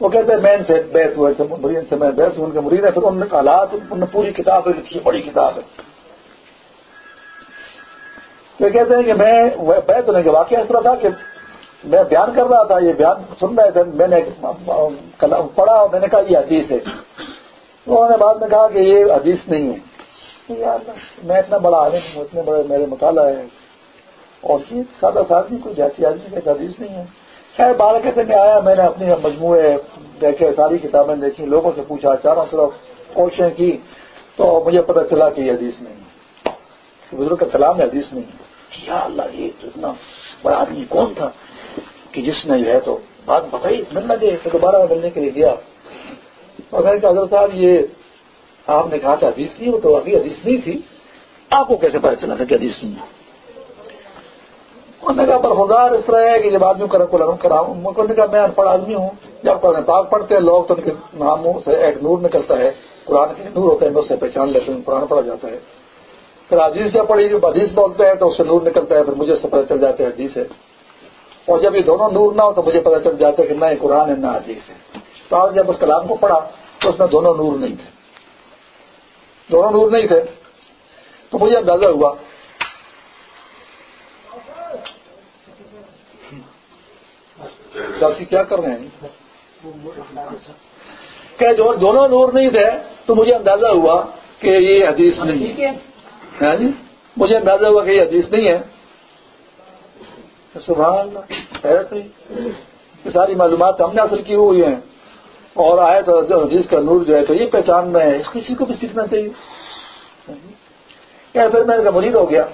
وہ کہتے ہیں میں ان سے بحث ہوئے تھے مرین سے میں بحث ان کے مرین ہے پھر انہوں نے حالات انہوں نے پوری کتاب لکھی بڑی کتاب ہے۔ تو کہتے ہیں کہ میں بیت ہونے کے واقعہ اس طرح تھا کہ میں بیان کر رہا تھا، یہ بیان سن رہے تھے، میں نے پڑھا، میں نے کہا یہ حدیث ہے۔ انہوں نے بعد میں کہا کہ یہ حدیث نہیں ہے۔ میں اتنا بڑا آدمی ہوں، اتنے بڑے میرے مطالعہ ہے اور جی سادہ آدمی کوئی جاتی آدمی کا حدیث نہیں ہے۔ خیر بارہ کہتے میں آیا، میں نے اپنی مجموعے دیکھے، ساری کتابیں دیکھی لوگوں سے پوچھا، چاروں طرف کوششیں کی، تو مجھے پتہ چلا کہ یہ حدیث نہیں ہے۔ بزرگ کا سلام ہے حدیث نہیں ہے۔ اللہ، یہ اتنا بڑا آدمی کون تھا کہ جس نے جو ہے تو بات بتائی ملنا دے تو دوبارہ ملنے کے لیے گیا۔ اور میں نے کہا، حضرت صاحب، یہ آپ نے کہا تھا حدیث نہیں وہ تو ابھی حدیث نہیں تھی۔ آپ کو کیسے پتا چلا تھا کہ حدیث نہیں ہے؟ انہوں نے کہا برخودار اس طرح ہے کہ جب آدمی کرم کو کراؤں. نے کہا، میں ان پڑھ آدمی ہوں۔ جب قرآن پاک پڑھتے ہیں، لوگ تو ان کے ناموں سے ایک نور نکلتا ہے۔ قرآن کے نور ہوتے ہیں اس سے پہچان لیتے ہیں قرآن پڑھا جاتا ہے۔ پھر حدیث جب پڑھی، جب حدیث بولتے ہیں تو اس سے نور نکلتا ہے، پھر مجھے اس سے پتہ چل جاتا ہے حدیث ہے۔ اور جب یہ دونوں نور نہ ہو تو مجھے پتہ چل جاتا ہے کہ نہ قرآن ہے، نہ حدیث ہے۔ تو آج جب اس کلام کو پڑھا تو اس میں دونوں نور نہیں تھے۔ دونوں نور نہیں تھے۔ تو مجھے اندازہ ہوا ساتھی کیا کر رہے ہیں؟ کہ جو دونوں نور نہیں تھے تو مجھے اندازہ ہوا کہ یہ حدیث نہیں ہے۔ ہاں جی؟ مجھے اندازہ ہوا کہ یہ حدیث نہیں ہے۔ سبحان ہی ساری معلومات ہم نے حاصل کی ہوئی ہیں۔ اور آئے تو حدیث کا نور جو ہے تو یہ پہچان میں ہے۔ اس کسی کو بھی سیکھنا چاہیے۔ کیا پھر میں کا مرید ہو گیا۔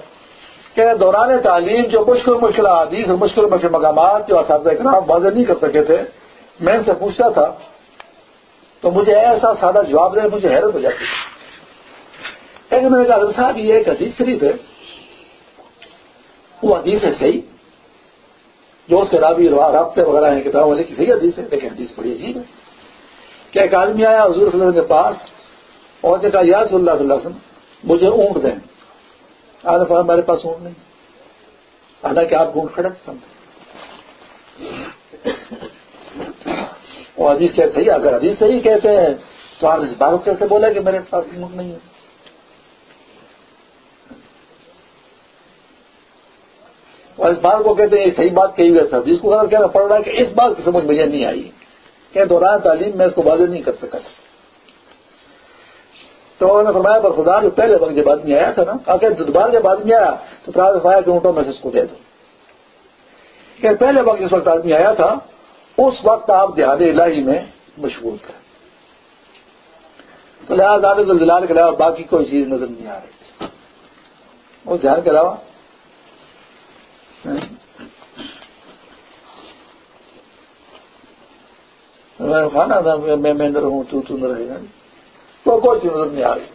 کہ دوران تعلیم جو مشکل مشکل حدیث اور مشکل مشکل مقامات جو اساتذہ اکرام واضح نہیں کر سکے تھے، میں ان سے پوچھتا تھا، تو مجھے ایسا سادہ جواب دے، مجھے حیرت ہو جاتی ایک میں نے کہا صاحب، یہ ایک حدیث شریف ہے۔ وہ حدیث ہے صحیح۔ جو اس کے رابی رابطے وغیرہ ہیں، کتابوں والے کی صحیح حدیث ہے، لیکن حدیث بڑی عجیب ہے۔ کہ ایک آدمی آیا، حضور صلی اللہ علیہ وسلم کے پاس، اور نے کہا، یا صلی اللہ علیہ وسلم، مجھے اونٹ دیں۔ آج فرما میرے پاس اونٹ نہیں۔ حالانکہ آپ اونٹ کھڑے سمجھے اور حدیث کیا صحیح اگر حدیث صحیح کہتے ہیں، تو آپ اس بات کیسے بولے کہ میرے پاس اونٹ نہیں ہے؟ اور اس بات کو کہتے ہیں، یہ صحیح بات کہی ہوئی تھا جس کو اگر کہنا پڑ رہا ہے کہ اس بات کی سمجھ مجھے نہیں آئی۔ کہ دوران تعلیم میں اس کو واضح نہیں کر سکا۔ تو انہوں نے فرمایا پر خدا جو پہلے وقت جب آدمی آیا تھا نا، اگر دوبارہ جب آدمی آیا، تو پھر فرمایا کہ اونٹوں میں سے اس کو دے دو کہ پہلے وقت جس وقت آدمی آیا تھا، اس وقت آپ دیہات الہی میں مشغول تھے۔ تو لہٰذا زلزلال کے علاوہ باقی کوئی چیز نظر نہیں آ رہی تھی۔ اس دھیان کے علاوہ؟ ہاں۔ کھانا تھا، میں میں اندر ہوں، تو تو نہ رہے گا تو کوئی چیز نظر نہیں آ رہی۔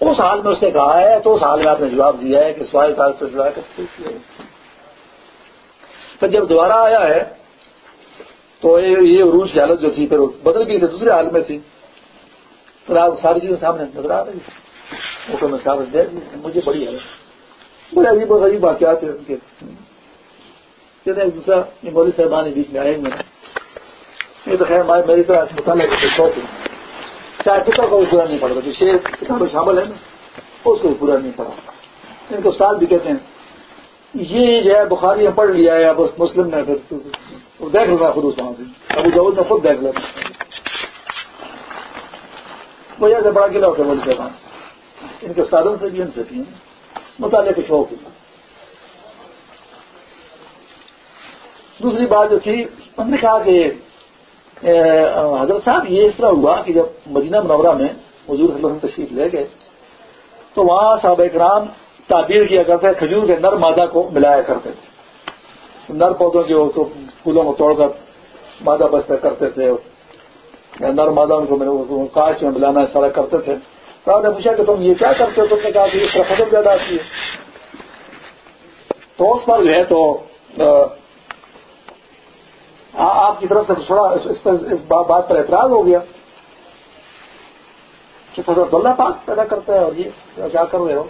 اس حال میں اس نے کہا ہے، تو اس حال میں آپ نے جواب دیا ہے کہ سوائے کاج تو جواب پھر جب دوبارہ آیا ہے، تو یہ عروج کی حالت جو تھی، پھر بدل گئی تھی دوسرے حال میں تھی۔ پھر آپ ساری چیزیں سامنے نظر آ رہی فوٹو میں سامنے دے مجھے بڑی ہے۔ بڑے عجیب و غریب واقعات ہیں ان کے۔ ایک دوسرا مولوی صاحبان بیچ میں آئے ہوئے یہ تو خیر میری طرح مطالعہ کا شوق ہے چاہے کتاب کا پورا نہیں پڑتا جو شیر کتاب شامل ہے نا اس کو پورا نہیں پڑا ان کو سال بھی کہتے ہیں یہ جو ہے بخاری پڑھ لیا ہے بس مسلم نے دیکھ لوں خود اس وہاں سے ابو جاؤ میں خود دیکھ لیتا وجہ سے بڑا قلعہ ہوتا ہے مولوی صاحبان ان کے سادن سے بھی ان سے بھی ہیں مطالعے کے شوق ہے دوسری بات جو تھی انہوں نے کہا کہ حضرت صاحب، یہ اس طرح ہوا کہ جب مدینہ منورہ میں حضور صلی اللہ علیہ وسلم تشریف لے گئے، تو وہاں صاحب اکرام تعبیر کیا کرتے کھجور کے نر مادہ کو ملایا کرتے تھے۔ نر پودوں کے پھولوں کو توڑ کر مادہ بستا کرتے تھے نر مادہ ان کو کاش میں ملانا سارا کرتے تھے۔ تو آپ نے پوچھا کہ تم یہ کیا کرتے ہو؟ تم نے کہا کہ اس طرح فصل زیادہ آتی ہے۔ تو اس پر جو ہے تو آپ کی طرف سے تھوڑا اس پر اس بات پر اعتراض ہو گیا کہ فصل اللہ پاک پیدا کرتا ہے اور یہ کیا کر رہے ہو؟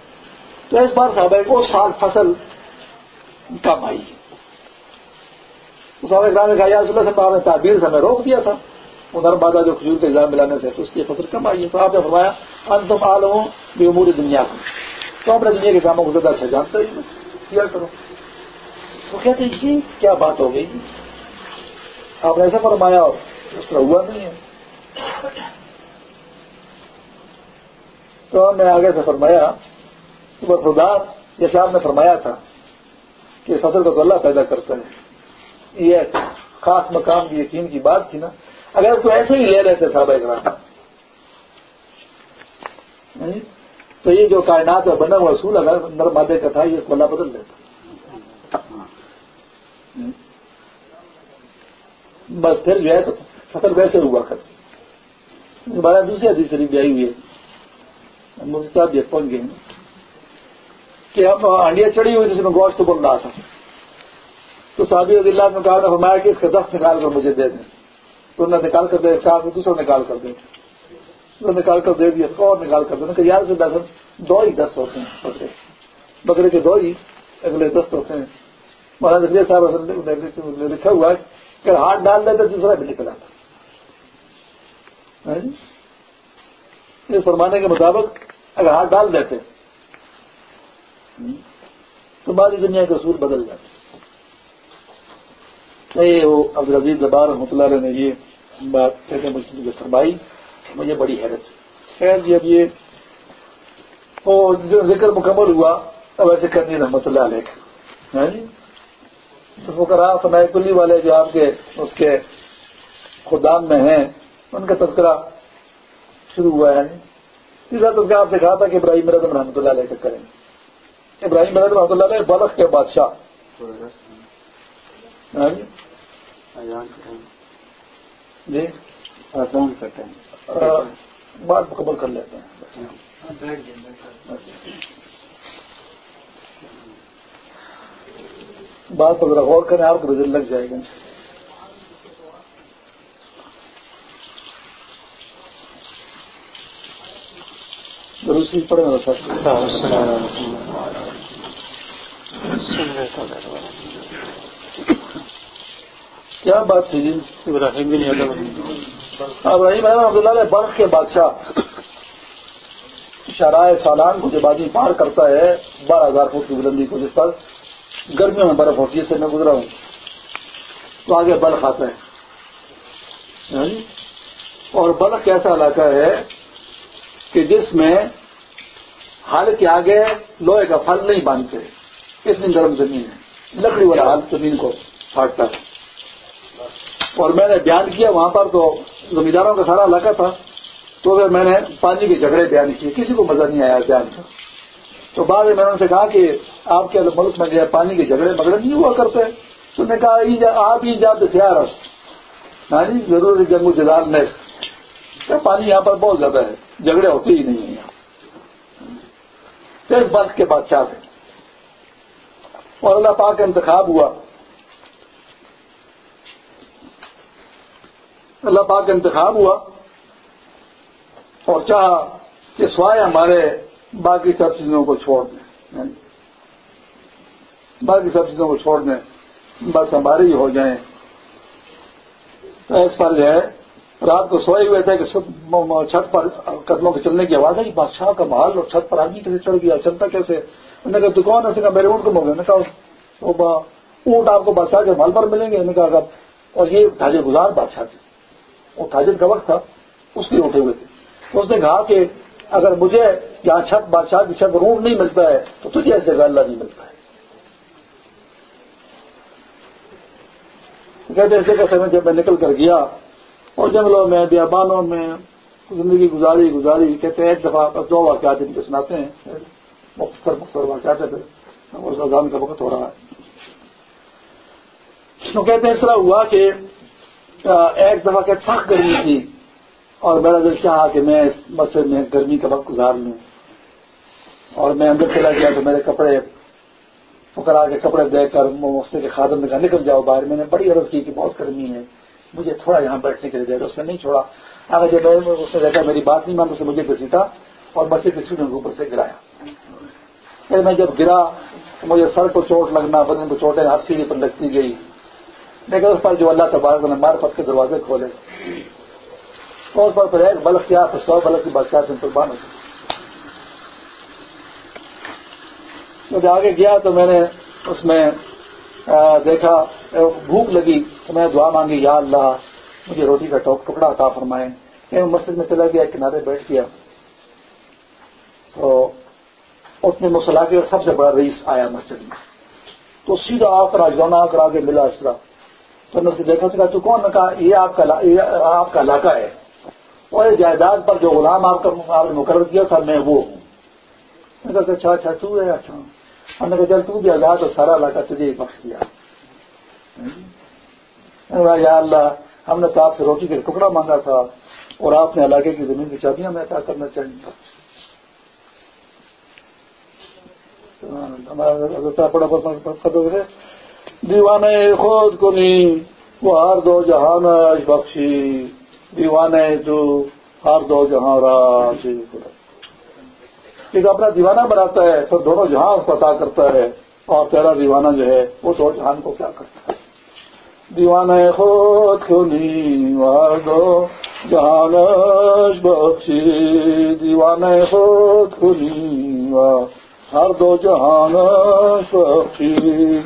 تو اس بار صاحب کو سال فصل کم آئی۔ صاحب اکرام نے کہا، یا اللہ سے نے تعبیر سے ہمیں روک دیا تھا۔ ادھر بادہ جو کھجور کا ایگزام ملانے سے تو اس کی فصل کم آئی ہے۔ تو آپ نے فرمایا ان تم آل بے عمور دنیا کو تو اپنے دنیا کے کاموں کو زیادہ اچھا جانتے ہی کیا کرو تو کہتے ہیں جی کیا بات ہو گئی؟ آپ نے ایسا فرمایا اس طرح ہوا نہیں ہے۔ تو ہم نے آگے سے فرمایا کہ وہ خدا جیسے آپ نے فرمایا تھا کہ فصل کو تو اللہ پیدا کرتا ہے۔ یہ خاص مقام کی یقین کی بات تھی نا۔ اگر کوئی ایسے ہی لے رہے تھے صاحب اکرام یعنی تو یہ جو کائنات میں بنا ہوا اصول، اگر نر مادے کا تھا، یہ اس کو اللہ بدل دیتا۔ بس پھر جو ہے تو فصل ویسے ہوا کرتی۔ دوبارہ دوسری حدیث شریف بھی آئی ہوئی ہے۔ مفتی صاحب بھی پہنچ گئے کہ ہم ہانڈیاں چڑھی ہوئی جس میں گوشت بن رہا تھا۔ تو صحابی رضی اللہ نے کہا تھا، فرمایا کہ اس کا دست نکال کر مجھے دے دیں۔ تو انہوں نے نکال کر دے، چار دوسرا نکال کر دے۔ نکال کر دے دیا اور نکال کر دے۔ یار سے دس دو ہی دست ہوتے ہیں، بکرے۔ بکرے کے دو ہی اگلے دست ہوتے ہیں۔ مولانا صاحب نے لکھا ہوا ہے کہ ہاتھ ڈال دیتے دوسرا بھی نکل آتا۔ ہاں جی؟ اس فرمانے کے مطابق اگر ہاتھ ڈال دیتے، تو بعض دنیا کے اصول بدل جاتے۔ وہ عبد العزیز زبار رحمۃ اللہ علیہ نے یہ بات کہتے مسلم سے فرمائی، مجھے بڑی حیرت۔ خیر جی اب یہ ذکر مکمل ہوا، اب ایسے کرنی رحمۃ اللہ علیہ۔ ہاں جی؟ جی تو وہ کرا فنائے کلی والے جو آپ کے اس کے خدام میں ہیں ان کا تذکرہ شروع ہوا ہے۔ تیسرا تذکرہ آپ سے کہا تھا کہ ابراہیم مردم رحمۃ اللہ علیہ کریں۔ ابراہیم مردم رحمۃ اللہ علیہ بلخ کے بادشاہ۔ جی۔ بات مکمل کر لیتے ہیں۔ بات پر ذرا غور کریں آپ کو رزلٹ لگ جائے گا۔ روسی پڑے گا کیا بات تھی جی؟ ابراہیم بن یادو ابراہیم رحمۃ اللہ علیہ برف کے بادشاہ۔ شرائے سالان کو جب آدمی پار کرتا ہے بارہ ہزار فٹ کی بلندی کو جس پر گرمیوں میں برف ہوتی ہے سے میں گزرا ہوں۔ تو آگے بلخ آتا ہے۔ ہاں جی؟ اور بلخ ایسا علاقہ ہے کہ جس میں حال کے آگے لوہے کا پھل نہیں باندھتے۔ اتنی گرم زمین ہے۔ لکڑی والا حال زمین کو پھاٹتا ہے۔ اور میں نے بیان کیا، وہاں پر تو زمینداروں کا سارا علاقہ تھا۔ تو پھر میں نے پانی کے جھگڑے بیان کیے۔ کسی کو مزہ نہیں آیا بیان کا۔ تو بعد میں نے ان سے کہا کہ آپ کے ملک میں جو ہے پانی کے جھگڑے مگڑے نہیں ہوا کرتے تو نے کہا آپ ہی جات سیاح ہاں جی ضرور جنگ جدال نیس پانی یہاں پر بہت زیادہ ہے؟ جھگڑے ہوتے ہی نہیں ہیں یہاں۔ تو اس بات کے بادشاہ تھے۔ اور اللہ پاک کا انتخاب ہوا۔ اللہ پاک کا انتخاب ہوا اور چاہا کہ سوائے ہمارے باقی سب چیزوں کو چھوڑ دیں۔ یعنی باقی سب چیزوں کو چھوڑ دیں، بس ہمارے ہی ہو جائیں۔ تو اس پر جو ہے، رات کو سوئے ہوئے تھے کہ چھت پر قدموں کے چلنے کی آواز ہے بادشاہ کا محل اور چھت پر آدمی کیسے چڑھ گیا، چلتا کیسے؟ انہوں نے کہا، دکان ایسے کہا، میرے اونٹ کو ہو گئے کہا اونٹ آپ کو بادشاہ کے محل پر ملیں گے۔ انہوں نے کہا اور یہ تاجر گزار بادشاہ تھے۔ وہ تاجر کا وقت تھا، اس لیے اٹھے ہوئے تھے۔ اس نے کہا کہ اگر مجھے یہاں چھت بادشاہ کی چھت روڈ نہیں ملتا ہے، تو تجھے ایسے اللہ نہیں ملتا ہے۔ کہتے ایسے کیسے میں جب میں نکل کر گیا، اور جنگلوں میں، بیابانوں میں، زندگی گزاری گزاری، کہتے ہیں، ایک دفعہ دو واقعات ان کے سناتے ہیں۔ مختصر مختصر واقعات ہے پھر کا وقت ہو رہا ہے۔ تو کہتے ہیں، اس طرح ہوا کہ ایک دفعہ کہ سخت گرمی تھی۔ اور میرا دل چاہا کہ میں اس مسجد میں گرمی کا وقت گزار لوں۔ اور میں اندر چلا گیا تو میرے کپڑے پکڑا کے کپڑے دے کر مسئلے کے خادم میں کہا، نکل جاؤ باہر۔ میں نے بڑی عرض کی کہ بہت گرمی ہے۔ مجھے تھوڑا یہاں بیٹھنے کے لیے دے اس نے نہیں چھوڑا۔ اگر جب اس نے دیکھا، میری بات نہیں مانتا مجھے گھسیٹا اور مسجد کی سیٹوں کے اوپر سے گرایا۔ پھر میں جب گرا تو مجھے سر کو چوٹ لگنا، بدن کو چوٹیں ہر سیڑھی پر لگتی گئی۔ لیکن اس پر جو اللہ تبارک نے مار پت کے دروازے کھولے۔ اور اس پر پھر ایک بلک کیا تو سو بلک کی بادشاہ سے قربان ہو جب آگے گیا تو میں نے اس میں دیکھا بھوک لگی تو میں دعا مانگی، یا اللہ، مجھے روٹی کا ٹوک، ٹکڑا عطا فرمائے میں مسجد میں چلا گیا کنارے بیٹھ گیا۔ تو اتنے مسلح کے سب سے بڑا رئیس آیا مسجد میں۔ تو سیدھا آ کر آجانا آ کر آگے ملا اس طرح۔ تو نے دیکھا کہا، تو کون نے کہا یہ آپ کا علاقہ ہے۔ اور یہ جائیداد پر جو غلام آپ کا آپ نے مقرر کیا تھا، میں وہ ہوں۔ کہا اچھا اچھا تو ہے اچھا۔ ہم نے کہا، چل، تو بھی آزاد اور سارا علاقہ تجھے بخش دیا۔ یا اللہ، ہم نے تو آپ سے روٹی کا ٹکڑا مانگا تھا اور آپ نے علاقے کی زمین کی چابیاں میں عطا کرنا چاہیے ہمارا دیوانے خود کو نہیں وہ ہر دو جہان بخشی۔ دیوانے جو ہر دو جہاں راج ایک اپنا دیوانہ بناتا ہے، پھر دونوں جہاں اس کو عطا کرتا ہے۔ اور تیرا دیوانہ جو ہے، وہ دو جہان کو کیا کرتا ہے۔ دیوانہ خود دو؟ جہان بخشی۔ دیوانہ خود کو ہر دو جہان بخشی۔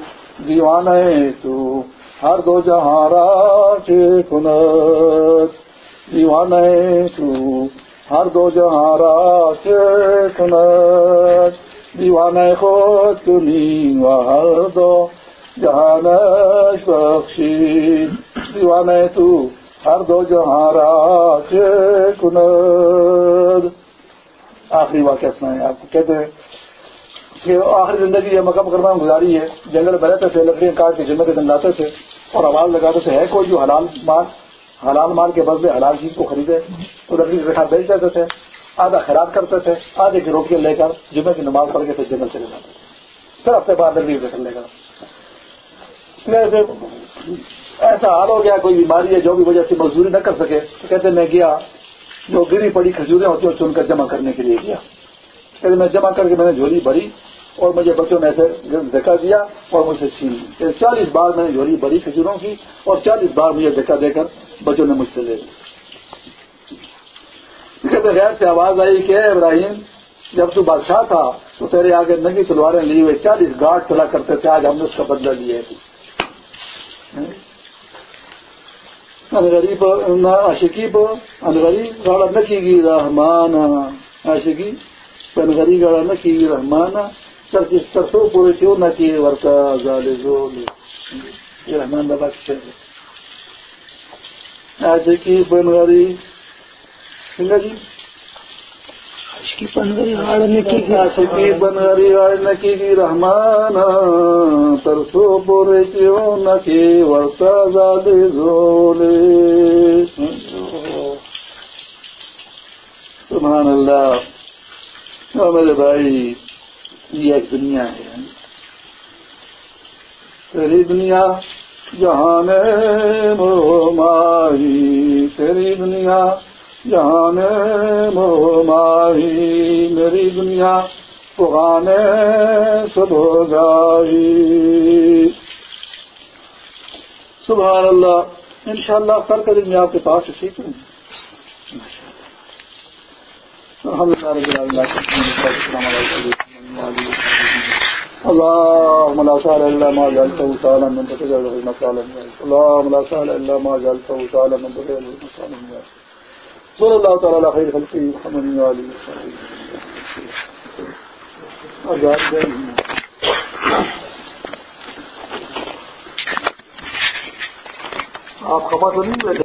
دیوانے تو ہر دو جہاں راج کنت دیوانے تو ہر دو جہاں راج کنت دیوانے خود کنی و ہر دو جہان بخشی دیوانے تو ہر دو جہاں راج کنت آخری واقعہ سنائیں آپ کو کہتے ہیں کہ آخری زندگی یہ مکہ مکرمہ میں گزاری ہے جنگل میں رہتے تھے لکڑیاں کاٹ کے جمعے کے دن لاتے تھے اور آواز لگاتے تھے ہے کوئی جو حلال مال حلال مال کے بدلے حلال چیز کو خریدے، تو لکڑی کے بیچ دیتے تھے، آدھا خراب کرتے تھے، آدھے کے روپیے لے کر جمعے کی نماز پڑھ کے پھر جنگل چلے جاتے تھے۔ پھر ہفتے بعد لکڑی بیٹھ لے کر۔ ایسا حال ہو گیا، کوئی بیماری ہے، جو بھی وجہ سے مزدوری نہ کر سکے، تو کہتے میں گیا، جو گری پڑی کھجوریں ہوتی ہیں چن کر جمع کرنے کے لیے گیا۔ کہتے میں جمع کر کے میں نے جھولی بھری اور مجھے بچوں نے ایسے دھکا دیا اور مجھ سے چھین چالیس بار میں نے جھولی بڑی کھجوروں کی اور چالیس بار مجھے دھکا دے کر بچوں نے مجھ سے لے لی کہتے غیر سے آواز آئی کہ ابراہیم، جب تو بادشاہ تھا تو تیرے آگے نگی تلواریں لی ہوئے چالیس گارڈ چلا کرتے تھے، آج ہم نے اس کا بدلہ لیا ہاں۔ غریب عاشقی غریب گاڑا نہ کی گی رحمان عاشقی پن غریب گاڑا نہ کی گی رحمان سرسوں پورے کیوں نہ کیے ورتا زال یہ رحمان بابا کی عاشقی جی آڑنے کی عاشقی بن غری آڑنے کی گی رحمان ترسو پورے کیوں ورتا زولے سبحان اللہ۔ اور میرے بھائی یہ ایک دنیا ہے۔ تیری دنیا جہان مو ماہی تیری دنیا جہان مو ماہی میری دنیا، پرانے سب ہو گائی سبحان اللہ، انشاءاللہ شاء اللہ کر میں آپ کے پاس سیکھ لوں اللهم لا سهل الا ما جعلته سهلا من تجعل المسألة اللهم لا سهل الا ما جعلته سهلا من تجعل المسألة صلى الله تعالى على خير خلقه محمد وآله وصحبه آپ خبر تو نہیں